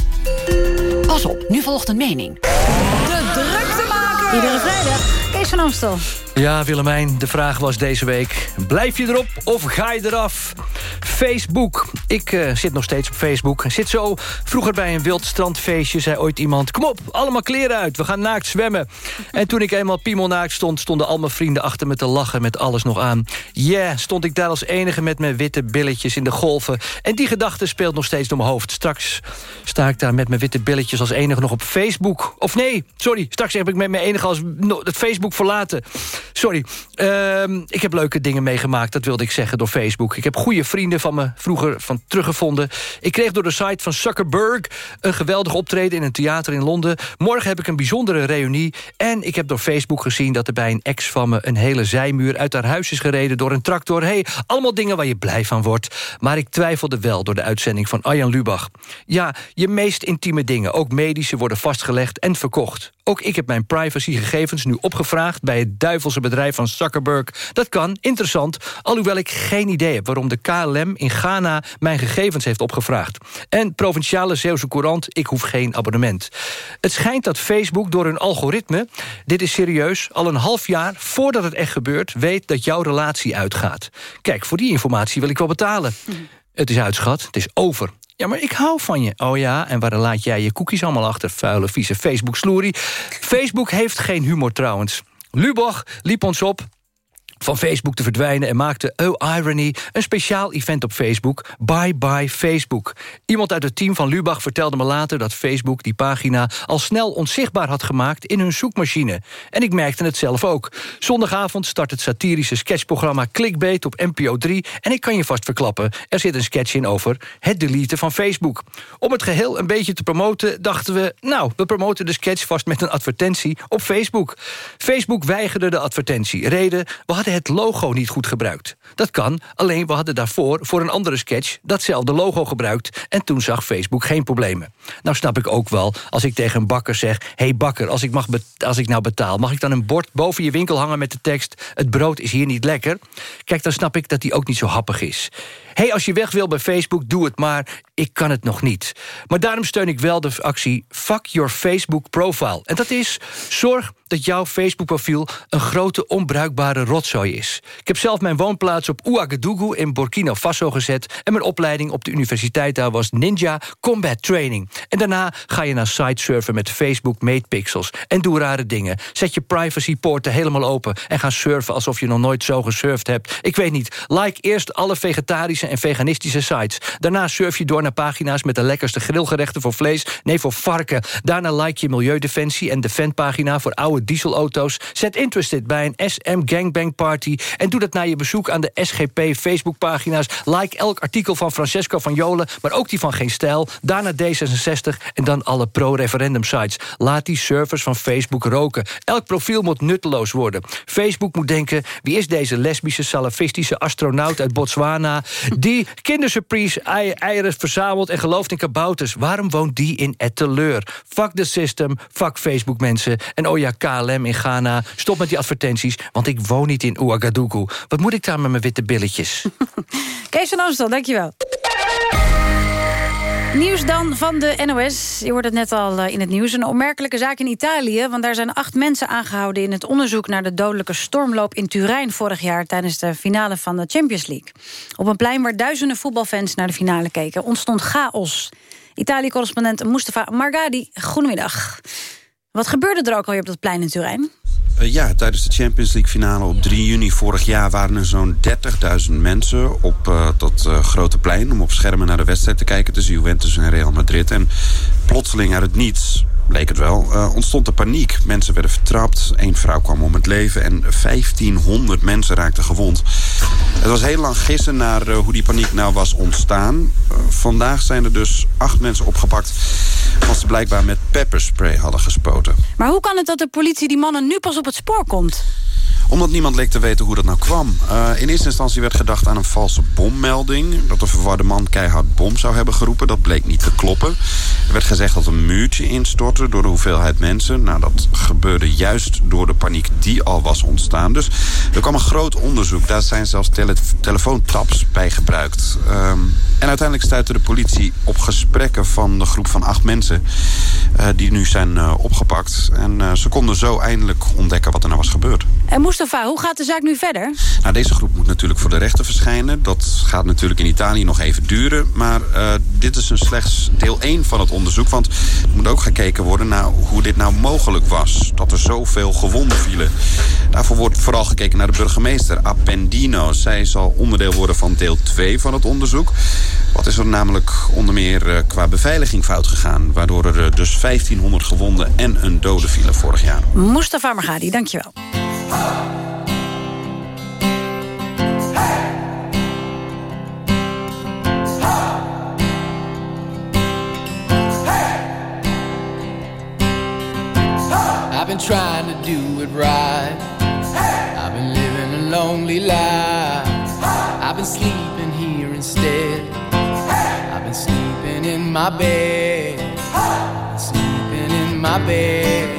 Pas op, nu volgt een mening. De druktemaker. Iedere vrijdag. Kees van Amstel. Ja, Willemijn, de vraag was deze week... blijf je erop of ga je eraf? Facebook. Ik uh, zit nog steeds op Facebook. Zit zo vroeger bij een wild strandfeestje... zei ooit iemand, kom op, allemaal kleren uit. We gaan naakt zwemmen. En toen ik eenmaal piemelnaakt stond... stonden al mijn vrienden achter me te lachen met alles nog aan. Yeah, stond ik daar als enige met mijn witte billetjes in de golven. En die gedachte speelt nog steeds door mijn hoofd. Straks sta ik daar met mijn witte billetjes als enige nog op Facebook. Of nee, sorry, straks heb ik met mijn enige als het Facebook verlaten. Sorry. Uh, ik heb leuke dingen meegemaakt, dat wilde ik zeggen, door Facebook. Ik heb goede vrienden van me vroeger van teruggevonden. Ik kreeg door de site van Zuckerberg een geweldig optreden in een theater in Londen. Morgen heb ik een bijzondere reunie. En ik heb door Facebook gezien dat er bij een ex van me... een hele zijmuur uit haar huis is gereden door een tractor. hey, allemaal dingen waar je blij van wordt. Maar ik twijfelde wel door de uitzending van Arjan Lubach. Ja, je meest intieme dingen, ook medische, worden vastgelegd en verkocht. Ook ik heb mijn privacygegevens nu opgevraagd... bij het duivelse bedrijf van Zuckerberg. Dat kan, interessant, alhoewel ik geen idee heb... waarom de KLM in Ghana mijn gegevens heeft opgevraagd. En Provinciale Zeeuwse Courant, ik hoef geen abonnement. Het schijnt dat Facebook door hun algoritme... dit is serieus, al een half jaar voordat het echt gebeurt... weet dat jouw relatie uitgaat. Kijk, voor die informatie wil ik wel betalen. Het is uitschat, het is over. Ja, maar ik hou van je. Oh ja, en waar laat jij je cookies allemaal achter? Vuile, vieze Facebook-sloerie. Facebook heeft geen humor trouwens. Lubach liep ons op van Facebook te verdwijnen... en maakte, oh irony, een speciaal event op Facebook. Bye bye Facebook. Iemand uit het team van Lubach vertelde me later... dat Facebook die pagina al snel onzichtbaar had gemaakt... in hun zoekmachine. En ik merkte het zelf ook. Zondagavond start het satirische sketchprogramma Clickbait op NPO 3... en ik kan je vast verklappen, er zit een sketch in over... het deleten van Facebook. Om het geheel een beetje te promoten dachten we... nou, we promoten de sketch vast met een advertentie op Facebook. Facebook weigerde de advertentie. Reden, we hadden het logo niet goed gebruikt. Dat kan, alleen we hadden daarvoor voor een andere sketch... datzelfde logo gebruikt en toen zag Facebook geen problemen. Nou snap ik ook wel als ik tegen een bakker zeg... hey bakker, als ik, mag als ik nou betaal... mag ik dan een bord boven je winkel hangen met de tekst... het brood is hier niet lekker? Kijk, dan snap ik dat die ook niet zo happig is hey, als je weg wil bij Facebook, doe het maar. Ik kan het nog niet. Maar daarom steun ik wel de actie Fuck Your Facebook Profile. En dat is, zorg dat jouw Facebook-profiel een grote onbruikbare rotzooi is. Ik heb zelf mijn woonplaats op Ouagadougou in Burkina Faso gezet... en mijn opleiding op de universiteit daar was Ninja Combat Training. En daarna ga je naar site surfen met Facebook Made Pixels... en doe rare dingen. Zet je privacypoorten helemaal open... en ga surfen alsof je nog nooit zo gesurfd hebt. Ik weet niet, like eerst alle vegetarische en veganistische sites. Daarna surf je door naar pagina's met de lekkerste grillgerechten voor vlees... nee, voor varken. Daarna like je Milieudefensie en de fanpagina voor oude dieselauto's. Zet interested bij een SM Gangbang Party... en doe dat na je bezoek aan de SGP Facebookpagina's. Like elk artikel van Francesco van Jolen, maar ook die van Geen Stijl. Daarna D66 en dan alle pro-referendum sites. Laat die servers van Facebook roken. Elk profiel moet nutteloos worden. Facebook moet denken, wie is deze lesbische salafistische astronaut uit Botswana... die kindersurprise ei- eieren verzamelt en gelooft in kabouters? Waarom woont die in Etteleur? Fuck the system, fuck Facebook mensen. En oh ja, KLM in Ghana, stop met die advertenties... want ik woon niet in Ouagadougou. Wat moet ik daar met mijn witte billetjes? Kees van Amstel, dankjewel. Nieuws dan van de NOS. Je hoort het net al eh, in het nieuws. Een opmerkelijke zaak in Italië. Want daar zijn acht mensen aangehouden... in het onderzoek naar de dodelijke stormloop in Turijn vorig jaar... tijdens de finale van de Champions League. Op een plein waar duizenden voetbalfans naar de finale keken... ontstond chaos. Italië-correspondent Mustafa Margadi, goedemiddag. Wat gebeurde er ook alweer op dat plein in Turijn? Uh, ja, tijdens de Champions League finale op 3 juni vorig jaar... waren er zo'n 30.000 mensen op uh, dat uh, grote plein... om op schermen naar de wedstrijd te kijken tussen Juventus en Real Madrid. En plotseling uit het niets bleek het wel, uh, ontstond er paniek. Mensen werden vertrapt, één vrouw kwam om het leven... en 1500 mensen raakten gewond. Het was heel lang gissen naar uh, hoe die paniek nou was ontstaan. Uh, vandaag zijn er dus acht mensen opgepakt... want ze blijkbaar met pepperspray hadden gespoten. Maar hoe kan het dat de politie die mannen nu pas op het spoor komt? Omdat niemand leek te weten hoe dat nou kwam. Uh, in eerste instantie werd gedacht aan een valse bommelding. Dat de verwarde man keihard bom zou hebben geroepen. Dat bleek niet te kloppen. Er werd gezegd dat een muurtje instortte door de hoeveelheid mensen. Nou, dat gebeurde juist door de paniek die al was ontstaan. Dus er kwam een groot onderzoek. Daar zijn zelfs tele telefoontaps bij gebruikt. Um, en uiteindelijk stuitte de politie op gesprekken van de groep van acht mensen... Uh, die nu zijn uh, opgepakt. En ze konden zo eindelijk ontdekken wat er nou was gebeurd. Mustafa, hoe gaat de zaak nu verder? Nou, deze groep moet natuurlijk voor de rechter verschijnen. Dat gaat natuurlijk in Italië nog even duren. Maar uh, dit is een slechts deel 1 van het onderzoek. Want er moet ook gekeken worden naar hoe dit nou mogelijk was. Dat er zoveel gewonden vielen. Daarvoor wordt vooral gekeken naar de burgemeester, Appendino. Zij zal onderdeel worden van deel 2 van het onderzoek. Wat is er namelijk onder meer uh, qua beveiliging fout gegaan? Waardoor er uh, dus 1500 gewonden en een dode vielen vorig jaar. Mustafa Margadi, dankjewel. I've been trying to do it right. Hey! I've been living a lonely life. I've been sleeping here instead. Hey! I've been sleeping in my bed. Sleeping in my bed.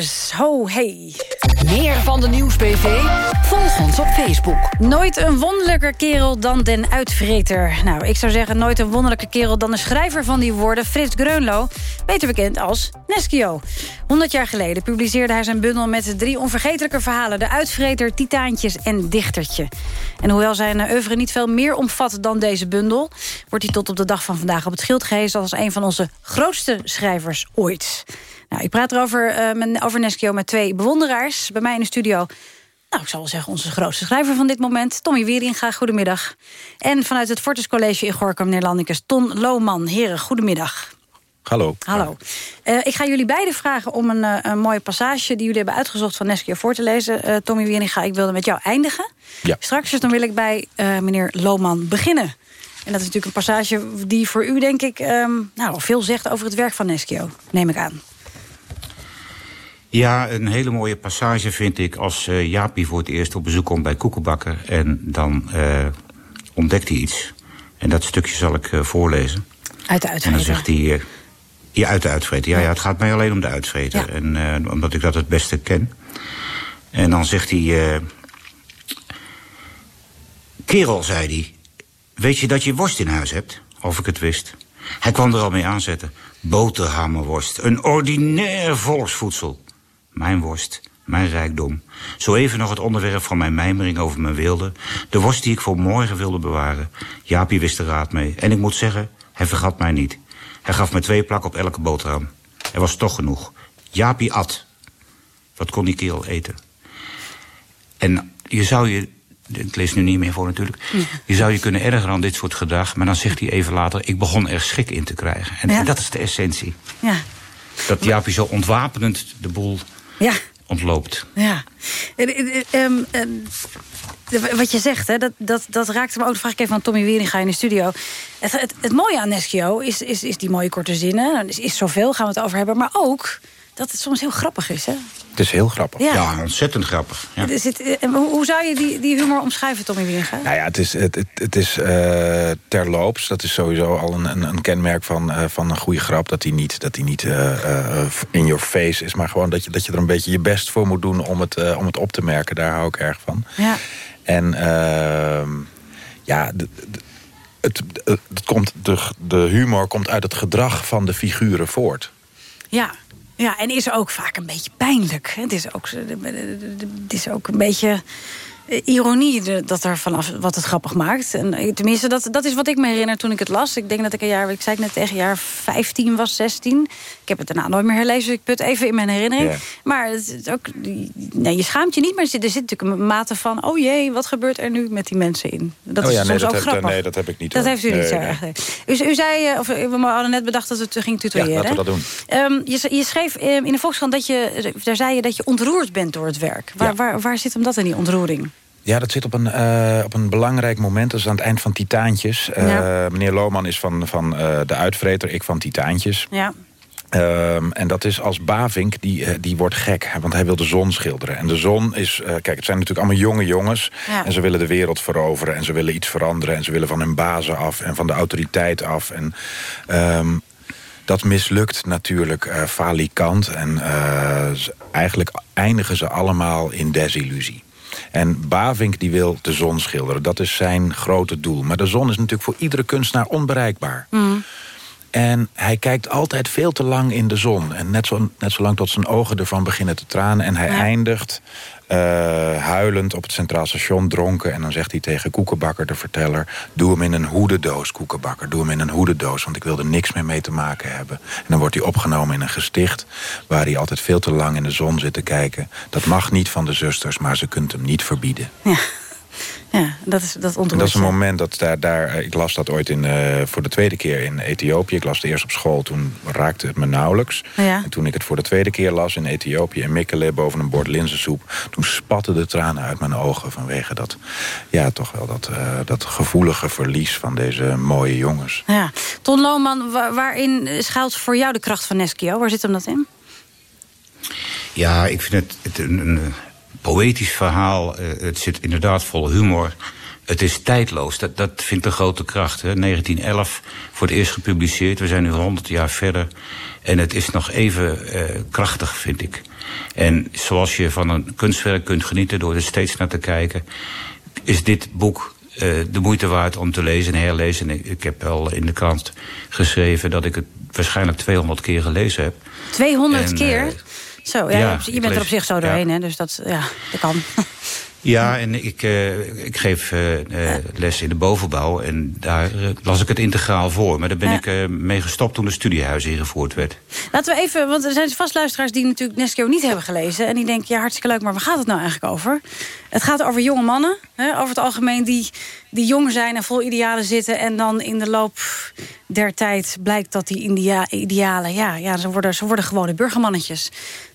Yes, ho, hey. Meer van de Nieuwsbv? Volg ons op Facebook. Nooit een wonderlijker kerel dan den uitvreter. Nou, ik zou zeggen nooit een wonderlijker kerel dan de schrijver van die woorden... Frits Greunlo, beter bekend als Neskio. 100 jaar geleden publiceerde hij zijn bundel met drie onvergetelijke verhalen... De Uitvreter, Titaantjes en Dichtertje. En hoewel zijn oeuvre niet veel meer omvat dan deze bundel... wordt hij tot op de dag van vandaag op het schild gehezen... als een van onze grootste schrijvers ooit. Nou, ik praat erover uh, met, over Neskio met twee bewonderaars. Bij mij in de studio nou, ik zal wel zeggen, onze grootste schrijver van dit moment. Tommy Wieringa, goedemiddag. En vanuit het Fortis College in Gorkum, Nederlandicus Ton Lohman. Heren, goedemiddag. Hallo. Hallo. Uh, ik ga jullie beiden vragen om een, uh, een, mooie passage... die jullie hebben uitgezocht van Neskio voor te lezen. Uh, Tommy Wieringa, ik wilde met jou eindigen. Ja. Straks dus dan wil ik bij meneer Lohman beginnen. En dat is natuurlijk een passage die voor u, denk ik... Um, nou, veel zegt over het werk van Neskio, neem ik aan. Ja, een hele mooie passage vind ik als uh, Jaapie voor het eerst op bezoek komt bij Koekenbakker. En dan uh, ontdekt hij iets. En dat stukje zal ik uh, voorlezen. Uit de uitvreter. En dan zegt hij... ja, uit de uitvreter. Ja, ja, het gaat mij alleen om de uitvreter. Ja. En omdat ik dat het beste ken. En dan zegt hij... Kerel, zei hij. Weet je dat je worst in huis hebt? Of ik het wist. Hij kwam er al mee aanzetten. Boterhammenworst. Een ordinair volksvoedsel. Mijn worst, mijn rijkdom. Zo even nog het onderwerp van mijn mijmering over mijn wilde. De worst die ik voor morgen wilde bewaren. Jaapie wist de raad mee. En ik moet zeggen, hij vergat mij niet. Hij gaf me twee plak op elke boterham. Er was toch genoeg. Jaapie at. Wat kon die kerel eten? En je zou je... Ik lees nu niet meer voor natuurlijk. Ja. Je zou je kunnen ergeren aan dit soort gedrag. Maar dan zegt hij even later... ik begon er schik in te krijgen. En, ja. en dat is de essentie. Ja. Dat Jaapie zo ontwapenend de boel ja. ontloopt. Ja. Um, um, wat je zegt, hè, dat, dat, dat raakte me ook. vraag ik even aan Tommy Wieringa in de studio. Het, het, het mooie aan Neskio is, is, is die mooie korte zinnen. Is, is zoveel, gaan we het over hebben. Maar ook dat het soms heel grappig is, hè? Het is heel grappig. Ja, ja ontzettend grappig. Ja. Het, het, hoe zou je die, die humor omschrijven, Tommy Wieringa? Nou ja, het is, het, het, het is uh, terloops. Dat is sowieso al een, een, een kenmerk van, uh, van een goede grap. Dat die niet, dat die niet uh, in your face is. Maar gewoon dat je, dat je er een beetje je best voor moet doen om het, om het op te merken. Daar hou ik erg van. Ja. En ehm, ja, het, het komt, de, de humor komt uit het gedrag van de figuren voort. Ja, ja, en is ook vaak een beetje pijnlijk. Het is ook, het is ook een beetje ironie dat er vanaf wat het grappig maakt. En tenminste, dat, dat is wat ik me herinner toen ik het las. Ik denk dat ik een jaar, ik zei het net tegen, jaar 15 was, 16. Ik heb het daarna nooit meer gelezen, dus ik put even in mijn herinnering. Maar het is ook, nee, je schaamt je niet, maar er zit, er zit natuurlijk een mate van... oh jee, wat gebeurt er nu met die mensen in? Dat oh ja, is nee, soms dat ook heb, grappig. Nee, dat heb ik niet. Dat hoor. heeft u niet nee, zo nee. erg. U, u zei, of we hadden net bedacht dat we het ging tutoyeren. Ja, laten we dat doen. Um, je, je, schreef in de Volkskrant dat je, daar zei je dat je ontroerd bent door het werk. Waar, Ja. waar, waar zit hem dat in, die ontroering? Ja, dat zit op een, uh, op een belangrijk moment. Dat is aan het eind van Titaantjes. Uh, Ja. Meneer Lohman is van, van uh, de uitvreter, ik van Titaantjes. Ja. Um, en dat is als Bavink, die, uh, die wordt gek. Want hij wil de zon schilderen. En de zon is... Uh, kijk, het zijn natuurlijk allemaal jonge jongens. Ja. En ze willen de wereld veroveren. En ze willen iets veranderen. En ze willen van hun bazen af. En van de autoriteit af. En... Um, dat mislukt natuurlijk uh, falikant. En uh, eigenlijk eindigen ze allemaal in desillusie. En Bavink die wil de zon schilderen. Dat is zijn grote doel. Maar de zon is natuurlijk voor iedere kunstenaar onbereikbaar. Mm. En hij kijkt altijd veel te lang in de zon. En net zo, net zo lang tot zijn ogen ervan beginnen te tranen. En hij Ja. eindigt uh, huilend op het Centraal Station dronken. En dan zegt hij tegen Koekenbakker, de verteller... doe hem in een hoedendoos, Koekenbakker. Doe hem in een hoedendoos, want ik wil er niks meer mee te maken hebben. En dan wordt hij opgenomen in een gesticht... waar hij altijd veel te lang in de zon zit te kijken. Dat mag niet van de zusters, maar ze kunt hem niet verbieden. Ja, dat is dat En ontroert dat is een moment dat daar, daar eh, ik las dat ooit in, uh, voor de tweede keer in Ethiopië. Ik las het eerst op school, toen raakte het me nauwelijks. Ja. En toen ik het voor de tweede keer las in Ethiopië in Mikkelen boven een bord linzensoep, toen spatten de tranen uit mijn ogen vanwege dat, ja, toch wel dat, uh, dat gevoelige verlies van deze mooie jongens. Ja. Ton Lohman, wa- waarin schuilt voor jou de kracht van Neskio? Waar zit hem dat in? Ja, ik vind het, het een, een poëtisch verhaal. Uh, het zit inderdaad vol humor. Het is tijdloos. Dat, dat vindt een grote kracht. Hè. 1911 voor het eerst gepubliceerd. We zijn nu 100 jaar verder. En het is nog even uh, krachtig, vind ik. En zoals je van een kunstwerk kunt genieten door er steeds naar te kijken... is dit boek eh, de moeite waard om te lezen en herlezen. En ik, ik heb al in de krant geschreven dat ik het waarschijnlijk 200 keer gelezen heb. 200 En, keer? Zo, ja, ja, je ik bent er op zich zo doorheen, hè, dus dat, ja, dat kan. Ja, en ik, eh, ik geef eh, eh, les in de bovenbouw en daar las ik het integraal voor. Maar daar ben Ja. ik mee gestopt toen de studiehuis ingevoerd werd. Laten we even, want er zijn vast luisteraars die natuurlijk Nesquio niet hebben gelezen. En die denken, ja, hartstikke leuk, maar waar gaat het nou eigenlijk over? Het gaat over jonge mannen, hè, over het algemeen, die, die jong zijn en vol idealen zitten. En dan in de loop der tijd blijkt dat die india- idealen, ja, ja ze, worden, ze worden gewone burgermannetjes.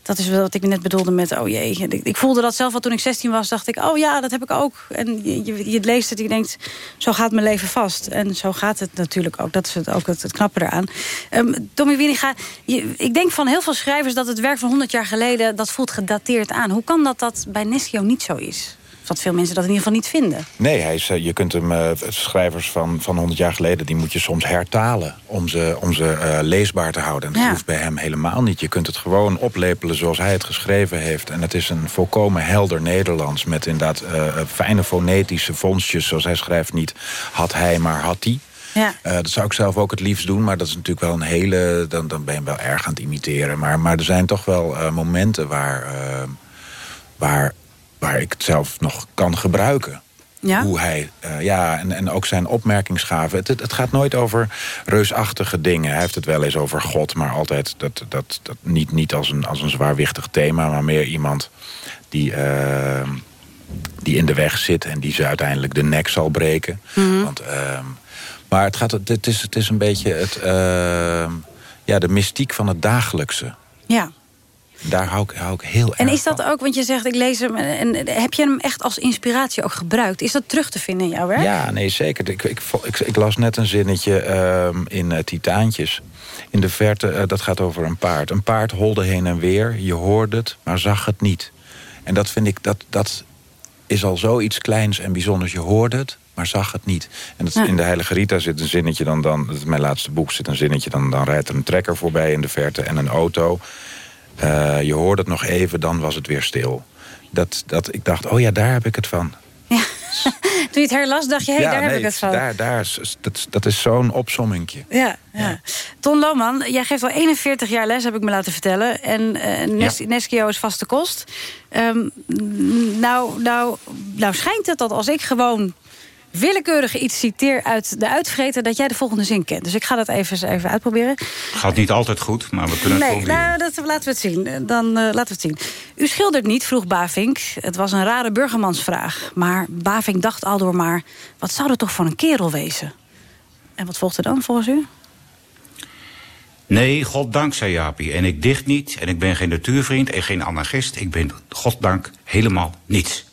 Dat is wat ik net bedoelde met, oh jee. Ik, voelde dat zelf al toen ik 16 was, dacht ik, oh ja, dat heb ik ook. En je, je, leest het je denkt, zo gaat mijn leven vast. En zo gaat het natuurlijk ook. Dat is het, ook het, het knappe eraan. Ehm Tommy Wieringa, je- ik denk van heel veel schrijvers... dat het werk van 100 jaar geleden, dat voelt gedateerd aan. Hoe kan dat dat bij Neschio niet zo is? Dat veel mensen dat in ieder geval niet vinden. Nee, hij is, eh, je kunt hem, eh, schrijvers van, van 100 jaar geleden... die moet je soms hertalen om ze, om ze eh, leesbaar te houden. En dat Ja. hoeft bij hem helemaal niet. Je kunt het gewoon oplepelen zoals hij het geschreven heeft. En het is een volkomen helder Nederlands... met inderdaad fijne fonetische vondstjes, zoals hij schrijft. Niet had hij, maar had die. Ja. Dat zou ik zelf ook het liefst doen, maar dat is natuurlijk wel een hele... dan, dan ben je wel erg aan het imiteren. Maar, maar er zijn toch wel momenten waar, waar, waar ik het zelf nog kan gebruiken. Ja? Hoe hij, eh, ja, en, en ook zijn opmerkingsgaven. Het, het, het gaat nooit over reusachtige dingen. Hij heeft het wel eens over God, maar altijd dat, dat, dat niet, niet als, een, als een zwaarwichtig thema... maar meer iemand die, eh, die in de weg zit... en die ze uiteindelijk de nek zal breken. Mhm. Want, ehm, maar het, gaat, het, is, het is een beetje het, ehm, ja, de mystiek van het dagelijkse. Ja. Daar hou ik, hou ik heel erg En is dat ook, want je zegt, ik lees hem... En, heb je hem echt als inspiratie ook gebruikt? Is dat terug te vinden in jouw werk? Ja, nee, zeker. Ik, ik, ik, ik las net een zinnetje ehm, in eh, Titaantjes. In de verte, eh, dat gaat over een paard. Een paard holde heen en weer, je hoorde het, maar zag het niet. En dat vind ik, dat, dat is al zoiets kleins en bijzonders. Je hoorde het, maar zag het niet. En dat, Ja. in de Heilige Rita zit een zinnetje, dan, dan, dat is mijn laatste boek, zit een zinnetje... dan, dan rijdt er een trekker voorbij in de verte en een auto. Eh, je hoorde het nog even, dan was het weer stil. Dat, dat, ik dacht, oh ja, daar heb ik het van. Toen je het herlas, dacht je, hé, hey, daar heb ik het van. Daar, daar, is- dat, dat is zo'n opsommingje. Ja, ja. Ton Lohman, jij geeft al 41 jaar les, heb ik me laten vertellen. En Nes Neschio is vaste kost. Ehm, nou, nou, nou schijnt het dat als ik gewoon willekeurig iets citeer uit de uitvreten... dat jij de volgende zin kent. Dus ik ga dat even, even uitproberen. Gaat niet altijd goed, maar we kunnen het Nee, proberen. nou, dat, laten we het zien. Dan eh, laten we het zien. U schildert niet, vroeg Bavink. Het was een rare burgermansvraag. Maar Bavink dacht aldoor maar... wat zou dat toch voor een kerel wezen? En wat volgt er dan volgens u? Nee, goddank, zei Jaapie. En ik dicht niet, en ik ben geen natuurvriend en geen anarchist. Ik ben, goddank, helemaal niets.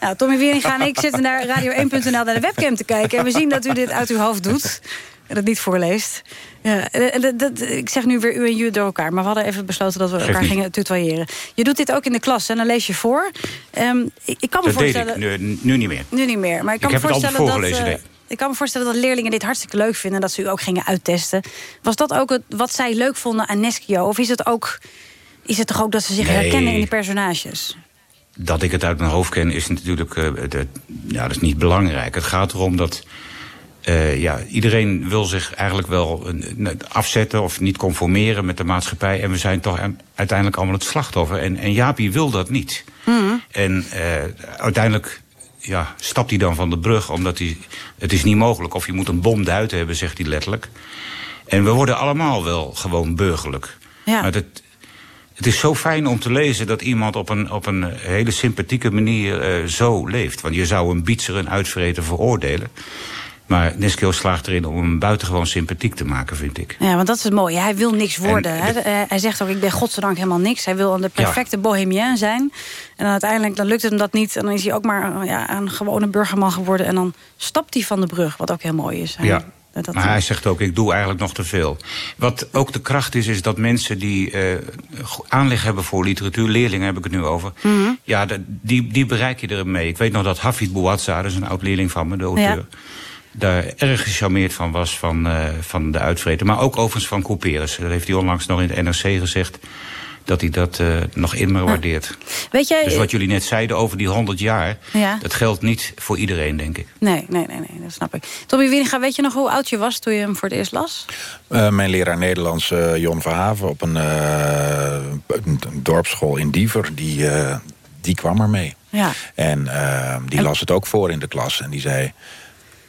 Nou, Tommy Wieringa en ik zitten naar radio1.nl naar de webcam te kijken. En we zien dat u dit uit uw hoofd doet. En het niet voorleest. Ja, en dat, dat- ik zeg nu weer u en je door elkaar. Maar we hadden even besloten dat we elkaar niet. gingen tutoyeren. Je doet dit ook in de klas en dan lees je voor. Ehm, ik, ik kan me Dat deed voorstellen... ik, nu, nu niet meer. Nu niet meer. Maar ik kan Ik me voorstellen dat. eh, ik kan me voorstellen dat leerlingen dit hartstikke leuk vinden. Dat ze u ook gingen uittesten. Was dat ook het, wat zij leuk vonden aan Neschio? Of is het ook. Is het toch ook dat ze zich Nee. herkennen in die personages? Dat ik het uit mijn hoofd ken is natuurlijk eh, de- ja, dat is niet belangrijk. Het gaat erom dat eh, ja, iedereen wil zich eigenlijk wel eh, afzetten of niet conformeren met de maatschappij. En we zijn toch uiteindelijk allemaal het slachtoffer. En, en Jaapie wil dat niet. En eh, uiteindelijk ja, stapt hij dan van de brug, omdat hij, het is niet mogelijk. Of je moet een bom duiten hebben, zegt hij letterlijk. En we worden allemaal wel gewoon burgerlijk. Ja. Maar dat, het is zo fijn om te lezen dat iemand op een, op een hele sympathieke manier eh, zo leeft. Want je zou een bietser en uitvreten veroordelen. Maar Neschio slaagt erin om hem buitengewoon sympathiek te maken, vind ik. Ja, want dat is het mooie. Hij wil niks worden. En hè. de- Eh, Hij zegt ook, ik ben godzijdank helemaal niks. Hij wil de perfecte bohemien zijn. En dan uiteindelijk dan lukt het hem dat niet. En dan is hij ook maar eh, ja, een gewone burgerman geworden. En dan stapt hij van de brug, wat ook heel mooi is. Hij- Ja. Dat- maar hij zegt ook, ik doe eigenlijk nog te veel. Wat ook de kracht is, is dat mensen die eh, aanleg hebben voor literatuur... leerlingen heb ik het nu over... Mhm. ja, die, die bereik je ermee. Ik weet nog dat Hafid Bouazza, dat is een oud-leerling van me, de auteur... Ja. daar erg gecharmeerd van was van, eh, van de uitvreten. Maar ook overigens van Couperus. Dat heeft hij onlangs nog in het NRC gezegd... dat hij dat eh, nog in me waardeert. Weet jij... Dus wat jullie net zeiden over die 100 jaar... Ja. dat geldt niet voor iedereen, denk ik. Nee, nee, nee, nee, dat snap ik. Tommy Wieringa, weet je nog hoe oud je was toen je hem voor het eerst las? Eh, mijn leraar Nederlands, eh, Jon Verhaven... op een, eh, een, dorpsschool in Diever, die, eh, die kwam er mee. Ja. En die las het ook voor in de klas. En die zei...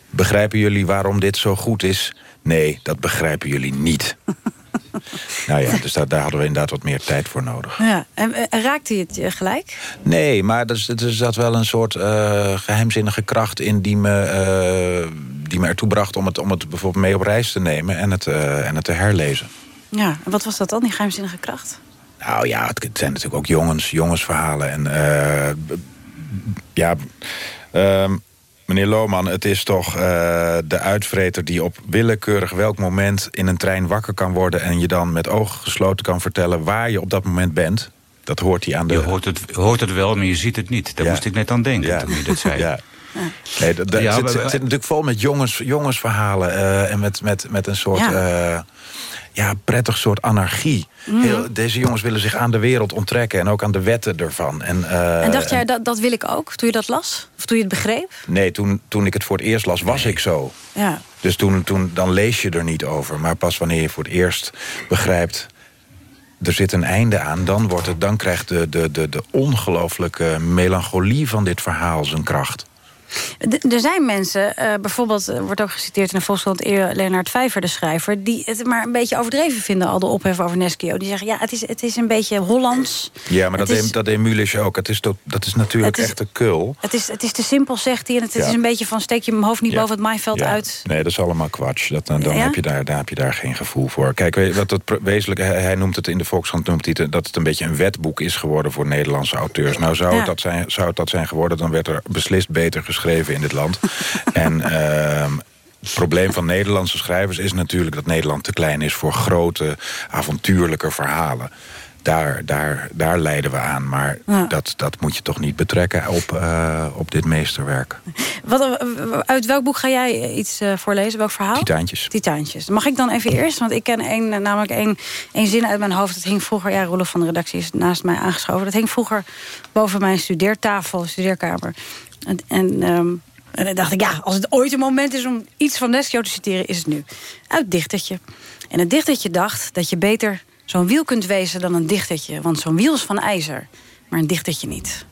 Begrijpen jullie waarom dit zo goed is? Nee, dat begrijpen jullie niet. nou ja, dus daar, daar hadden we inderdaad wat meer tijd voor nodig. Ja. En, en raakte je het je gelijk? Nee, maar er, er zat wel een soort eh, geheimzinnige kracht in... die me, eh, die me ertoe bracht om het, om het bijvoorbeeld mee op reis te nemen... en het, eh, en het te herlezen. Ja, en wat was dat dan, die geheimzinnige kracht? Nou ja, het, het zijn natuurlijk ook jongens, jongensverhalen. En eh, ja, ehm, meneer Lohman, het is toch eh, de uitvreter... die op willekeurig welk moment in een trein wakker kan worden... en je dan met ogen gesloten kan vertellen waar je op dat moment bent. Dat hoort hij aan de... Je hoort het, hoort het wel, maar je ziet het niet. Daar moest ik net aan denken toen je dat zei. Ja. Nee, dat, dat- Ja, het, zit, maar- het zit natuurlijk vol met jongens, jongensverhalen. eh, en met, met, met een soort... Ja. Ja. ja, prettig soort anarchie. Mhm. Heel, deze jongens willen zich aan de wereld onttrekken... en ook aan de wetten ervan. En, eh, en dacht jij, dat, dat wil ik ook, toen je dat las? Of toen je het begreep? Nee, toen, toen ik het voor het eerst las, was ik zo. Ja. Dus toen, toen, dan lees je er niet over. Maar pas wanneer je voor het eerst begrijpt... er zit een einde aan, dan, wordt het, dan krijgt de, de, de, de ongelooflijke melancholie van dit verhaal zijn kracht. D- Er zijn mensen, eh, bijvoorbeeld eh, wordt ook geciteerd in de Volkskrant... eer Leonard Vijver, de schrijver... die het maar een beetje overdreven vinden, al de ophef over Neskio. Die zeggen, ja, het is, het is een beetje Hollands. Ja, maar dat is- deed, dat deed Mulisch ook. Het is, tot, dat is natuurlijk is- echt een kul. Het is, het is te simpel, zegt hij. En het, Ja. is een beetje van, steek je mijn hoofd niet Ja. boven het maaiveld Ja. uit. Nee, dat is allemaal kwatsch. Dat, dan heb je daar, daar heb je daar geen gevoel voor. Kijk, wat het pro- wezenlijk, hij, noemt het in de Volkskrant noemt hij het, dat het een beetje een wetboek is geworden voor Nederlandse auteurs. Nou, zou, het dat zijn, zou het dat zijn geworden, dan werd er beslist beter geschreven in dit land. en ehm, het probleem van Nederlandse schrijvers is natuurlijk dat Nederland te klein is voor grote, avontuurlijke verhalen. Daar, daar, daar leiden we aan. Maar Ja. dat, dat moet je toch niet betrekken op, eh, op dit meesterwerk. Wat, eh, uit welk boek ga jij iets eh, voorlezen? Welk verhaal? Titaantjes. Titaantjes. Mag ik dan even eerst? Want ik ken een, namelijk één, één zin uit mijn hoofd. Dat hing vroeger... Ja, Roelof van de redactie is naast mij aangeschoven. Dat hing vroeger boven mijn studeertafel, studeerkamer. En, en, ehm, en dan dacht ik, ja, als het ooit een moment is om iets van Nesquio te citeren... is het nu. Uit het dichtertje. En het dichtertje dacht dat je beter zo'n wiel kunt wezen dan een dichtertje. Want zo'n wiel is van ijzer, maar een dichtertje niet.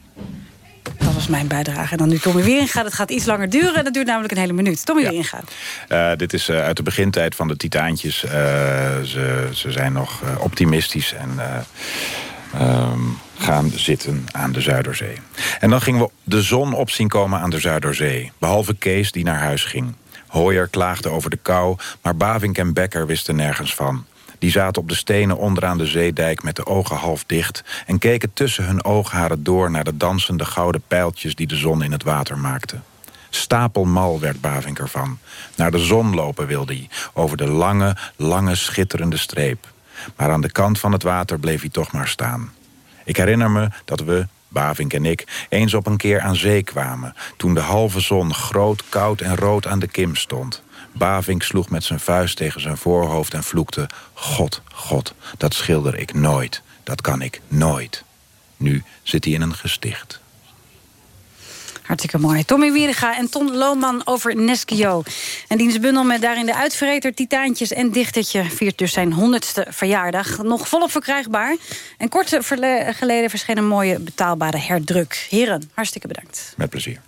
Dat was mijn bijdrage. En dan nu Tommy Wieringa. Dat gaat iets langer duren. En dat duurt namelijk een hele minuut. Tommy Wieringa. Eh, dit is eh, uit de begintijd van de Titaantjes. Eh, ze, ze zijn nog optimistisch en eh, ehm, gaan zitten aan de Zuiderzee. En dan gingen we de zon op zien komen aan de Zuiderzee. Behalve Kees die naar huis ging. Hoyer klaagde over de kou, maar Bavink en Becker wisten nergens van. Die zaten op de stenen onderaan de zeedijk met de ogen half dicht... en keken tussen hun oogharen door naar de dansende gouden pijltjes... die de zon in het water maakte. Stapelmal werd Bavink ervan. Naar de zon lopen wilde hij, over de lange, lange, schitterende streep. Maar aan de kant van het water bleef hij toch maar staan. Ik herinner me dat we, Bavink en ik, eens op een keer aan zee kwamen... toen de halve zon groot, koud en rood aan de kim stond. Bavink sloeg met zijn vuist tegen zijn voorhoofd en vloekte... God, God, dat schilder ik nooit. Dat kan ik nooit. Nu zit hij in een gesticht. Hartstikke mooi. Tommy Wieringa en Ton Lohman over Neskio. En diens bundel met daarin de uitvreter, titaantjes en dichtertje... viert dus zijn honderdste verjaardag. Nog volop verkrijgbaar. En kort geleden verscheen een mooie betaalbare herdruk. Heren, hartstikke bedankt. Met plezier.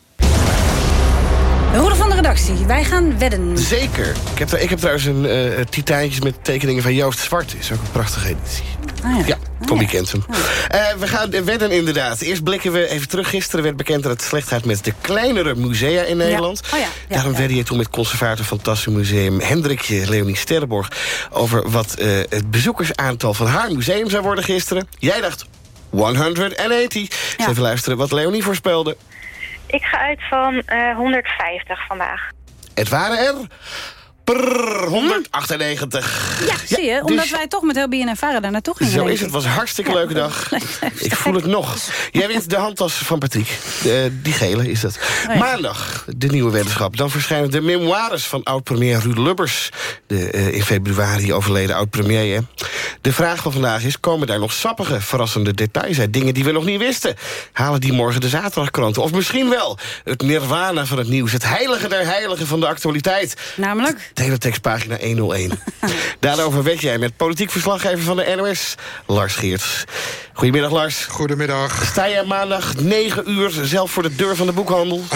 De Roede van de redactie, wij gaan wedden. Zeker. Ik heb, ik heb trouwens een eh titaantjes met tekeningen van Joost Zwart. Is ook een prachtige editie. Ah, ja. Tommy kent hem. Eh, we gaan wedden inderdaad. Eerst blikken we even terug. Gisteren werd bekend dat het slecht gaat met de kleinere musea in Nederland. Oh ja, ja, Daarom ja. wedde je toen met conservator van het Tassenmuseum... Hendrikje Leonie Sterrenborg... over wat eh, het bezoekersaantal van haar museum zou worden gisteren. Jij dacht 180. Eens even luisteren wat Leonie voorspelde. Ik ga uit van eh, 150 vandaag. Het waren er Prrr, 198. Ja, zie je, omdat dus- wij toch met heel BNN Varen daar naartoe gingen. Zo is het, ik. was een hartstikke leuke dag. Ik voel het nog. Jij wint de handtas van Patrick. Die gele is dat. Nee. Maandag, de nieuwe wetenschap. Dan verschijnen de memoires van oud-premier Ruud Lubbers. De eh, in februari overleden oud-premier. De vraag van vandaag is, komen daar nog sappige, verrassende details uit? Dingen die we nog niet wisten. Halen die morgen de zaterdagkranten? Of misschien wel het nirwana van het nieuws. Het heilige der heiligen van de actualiteit. Namelijk? Teletextpagina 101. Daarover weet jij met politiek verslaggever van de NOS, Lars Geerts. Goedemiddag, Lars. Goedemiddag. Sta jij maandag 9 uur zelf voor de deur van de boekhandel?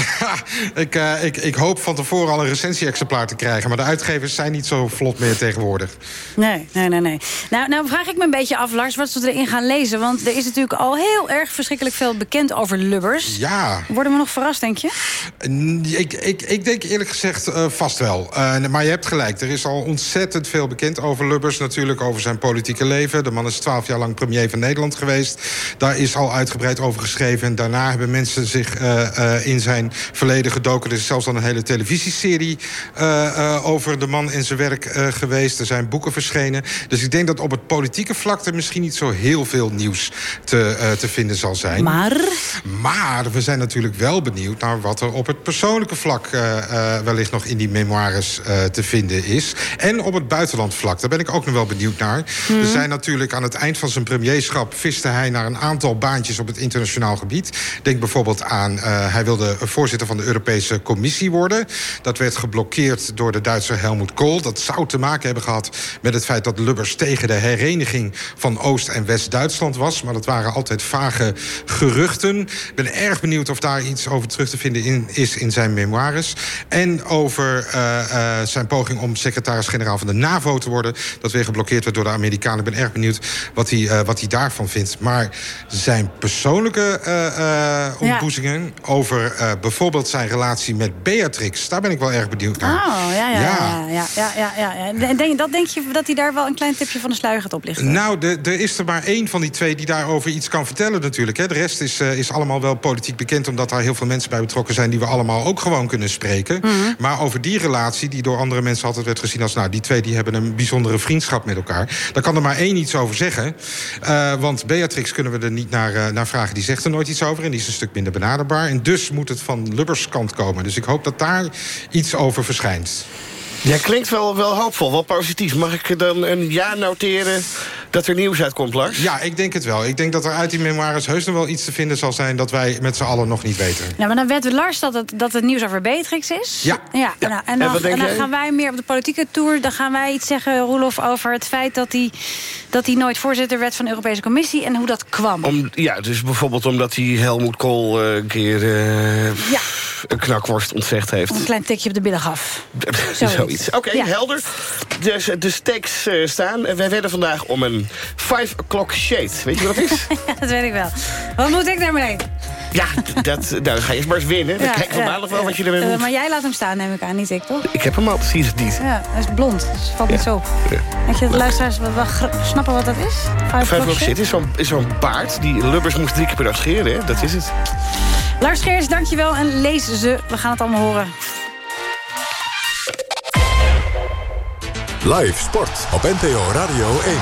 Ik, eh, ik, ik hoop van tevoren al een recensie-exemplaar te krijgen... maar de uitgevers zijn niet zo vlot meer tegenwoordig. Nee, nee, nee. nee. Nou, nou vraag ik me een beetje af, Lars, wat ze erin gaan lezen. Want er is natuurlijk al heel erg verschrikkelijk veel bekend over Lubbers. Ja. Worden we nog verrast, denk je? Ik, ik, ik denk eerlijk gezegd eh, vast wel. Eh, maar je hebt gelijk, er is al ontzettend veel bekend over Lubbers... natuurlijk over zijn politieke leven. De man is twaalf jaar lang premier van Nederland geweest. Daar is al uitgebreid over geschreven. En daarna hebben mensen zich eh, eh, in zijn verleden gedoken. Er is zelfs al een hele televisieserie eh, over de man en zijn werk geweest. Er zijn boeken verschenen. Dus ik denk dat op het politieke vlak... er misschien niet zo heel veel nieuws te, te vinden zal zijn. Maar? Maar we zijn natuurlijk wel benieuwd naar wat er op het persoonlijke vlak... wellicht nog in die memoires eh, te vinden is. En op het buitenlandvlak, daar ben ik ook nog wel benieuwd naar. Mhm. Er zijn natuurlijk aan het eind van zijn premierschap... viste hij naar een aantal baantjes op het internationaal gebied. Denk bijvoorbeeld aan, eh, hij wilde voorzitter van de Europese Commissie worden. Dat werd geblokkeerd door de Duitser Helmut Kohl. Dat zou te maken hebben gehad met het feit dat Lubbers... tegen de hereniging van Oost- en West-Duitsland was. Maar dat waren altijd vage geruchten. Ik ben erg benieuwd of daar iets over terug te vinden in, is in zijn memoires. En over eh, eh, zijn poging om secretaris-generaal van de NAVO te worden. Dat weer geblokkeerd werd door de Amerikanen. Ik ben erg benieuwd wat hij, eh, wat hij daarvan vindt. Maar zijn persoonlijke eh, ontboezingen... over bijvoorbeeld zijn relatie met Beatrix... daar ben ik wel erg benieuwd naar. Oh, ja, ja, ja. ja, ja, ja, ja, ja. En Denk, dat denk je dat hij daar wel een klein tipje van de sluier gaat oplichten? Nou, er is er maar één van die twee die daarover iets kan vertellen natuurlijk. Hè. De rest is, is allemaal wel politiek bekend... omdat daar heel veel mensen bij betrokken zijn... die we allemaal ook gewoon kunnen spreken. Mhm. Maar over die relatie, die door andere mensen altijd werd gezien als... nou, die twee die hebben een bijzondere vriendschap met elkaar. Daar kan er maar één iets over zeggen. Eh, want Beatrix kunnen we er niet naar, eh, naar vragen. Die zegt er nooit iets over en die is een stuk minder benaderbaar. En dus moet het van Lubbers kant komen. Dus ik hoop dat daar iets over verschijnt. Jij klinkt wel, wel hoopvol, wel positief. Mag ik dan een ja noteren dat er nieuws uitkomt, Lars? Ja, ik denk het wel. Ik denk dat er uit die memoires heus nog wel iets te vinden zal zijn... dat wij met z'n allen nog niet weten. Ja, maar dan weten Lars dat het, dat het nieuws over Beatrix is. Ja. ja, nou, en dan, en gaan wij meer op de politieke tour. Dan gaan wij iets zeggen, Roelof, over het feit dat hij, dat hij nooit voorzitter werd van de Europese Commissie. En hoe dat kwam. Om, ja, dus bijvoorbeeld omdat hij Helmoet Kool eh, een keer eh, Ja. een knakworst ontzegd heeft. Een klein tikje op de billen gaf. Zoiets. Oké, Ja. helder. Dus de stakes eh, staan. En wij werden vandaag om een 5 o'clock shade. Weet je wat dat is? Ja, dat weet ik wel. Wat moet ik daarmee? ja, dat, nou, dan ga je eerst maar eens winnen. Dan Ja, kijk maandag wel ja. wat je ermee Eh, moet. maar jij laat hem staan, neem ik aan, niet ik, toch? Ik heb hem al, precies het niet. Ja, hij is blond, dus valt niet zo op. Denk je dat de luisteraars wel, snappen wat dat is? Five o'clock shade is zo'n is zo'n baard. Die Lubbers moest drie keer per dag scheren, hè? Dat is het. Lars Geers, dankjewel en lees ze. We gaan het allemaal horen. Live sport op NPO Radio 1.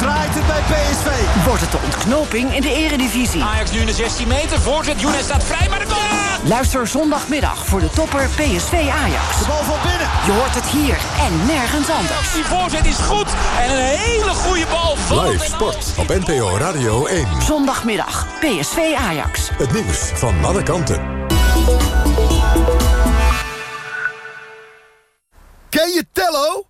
Draait het bij PSV. Wordt het de ontknoping in de eredivisie? Ajax nu in de 16 meter. Voorzet. Younes staat vrij, maar de goal! Luister zondagmiddag voor de topper PSV Ajax. De bal van binnen. Je hoort het hier en nergens anders. Die voorzet is goed. En een hele goede bal. Live sport op NPO Radio 1. Zondagmiddag PSV Ajax. Het nieuws van alle kanten. Ken je Tello?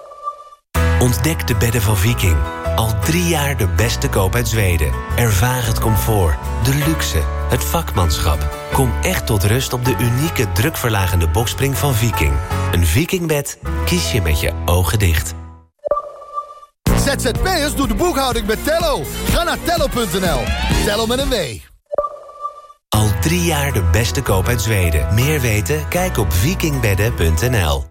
Ontdek de bedden van Viking. Al drie jaar de beste koop uit Zweden. Ervaar het comfort, de luxe, het vakmanschap. Kom echt tot rust op de unieke drukverlagende bokspring van Viking. Een Vikingbed kies je met je ogen dicht. ZZP'ers doet de boekhouding met Tello. Ga naar tello.nl. Tello met een W. Al drie jaar de beste koop uit Zweden. Meer weten? Kijk op vikingbedden.nl.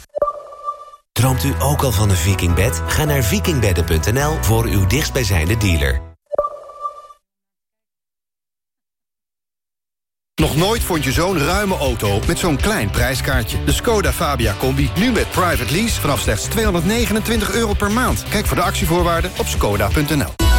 Droomt u ook al van een vikingbed? Ga naar vikingbedden.nl voor uw dichtstbijzijnde dealer. Nog nooit vond je zo'n ruime auto met zo'n klein prijskaartje. De Skoda Fabia Combi, nu met private lease vanaf slechts 229 euro per maand. Kijk voor de actievoorwaarden op skoda.nl.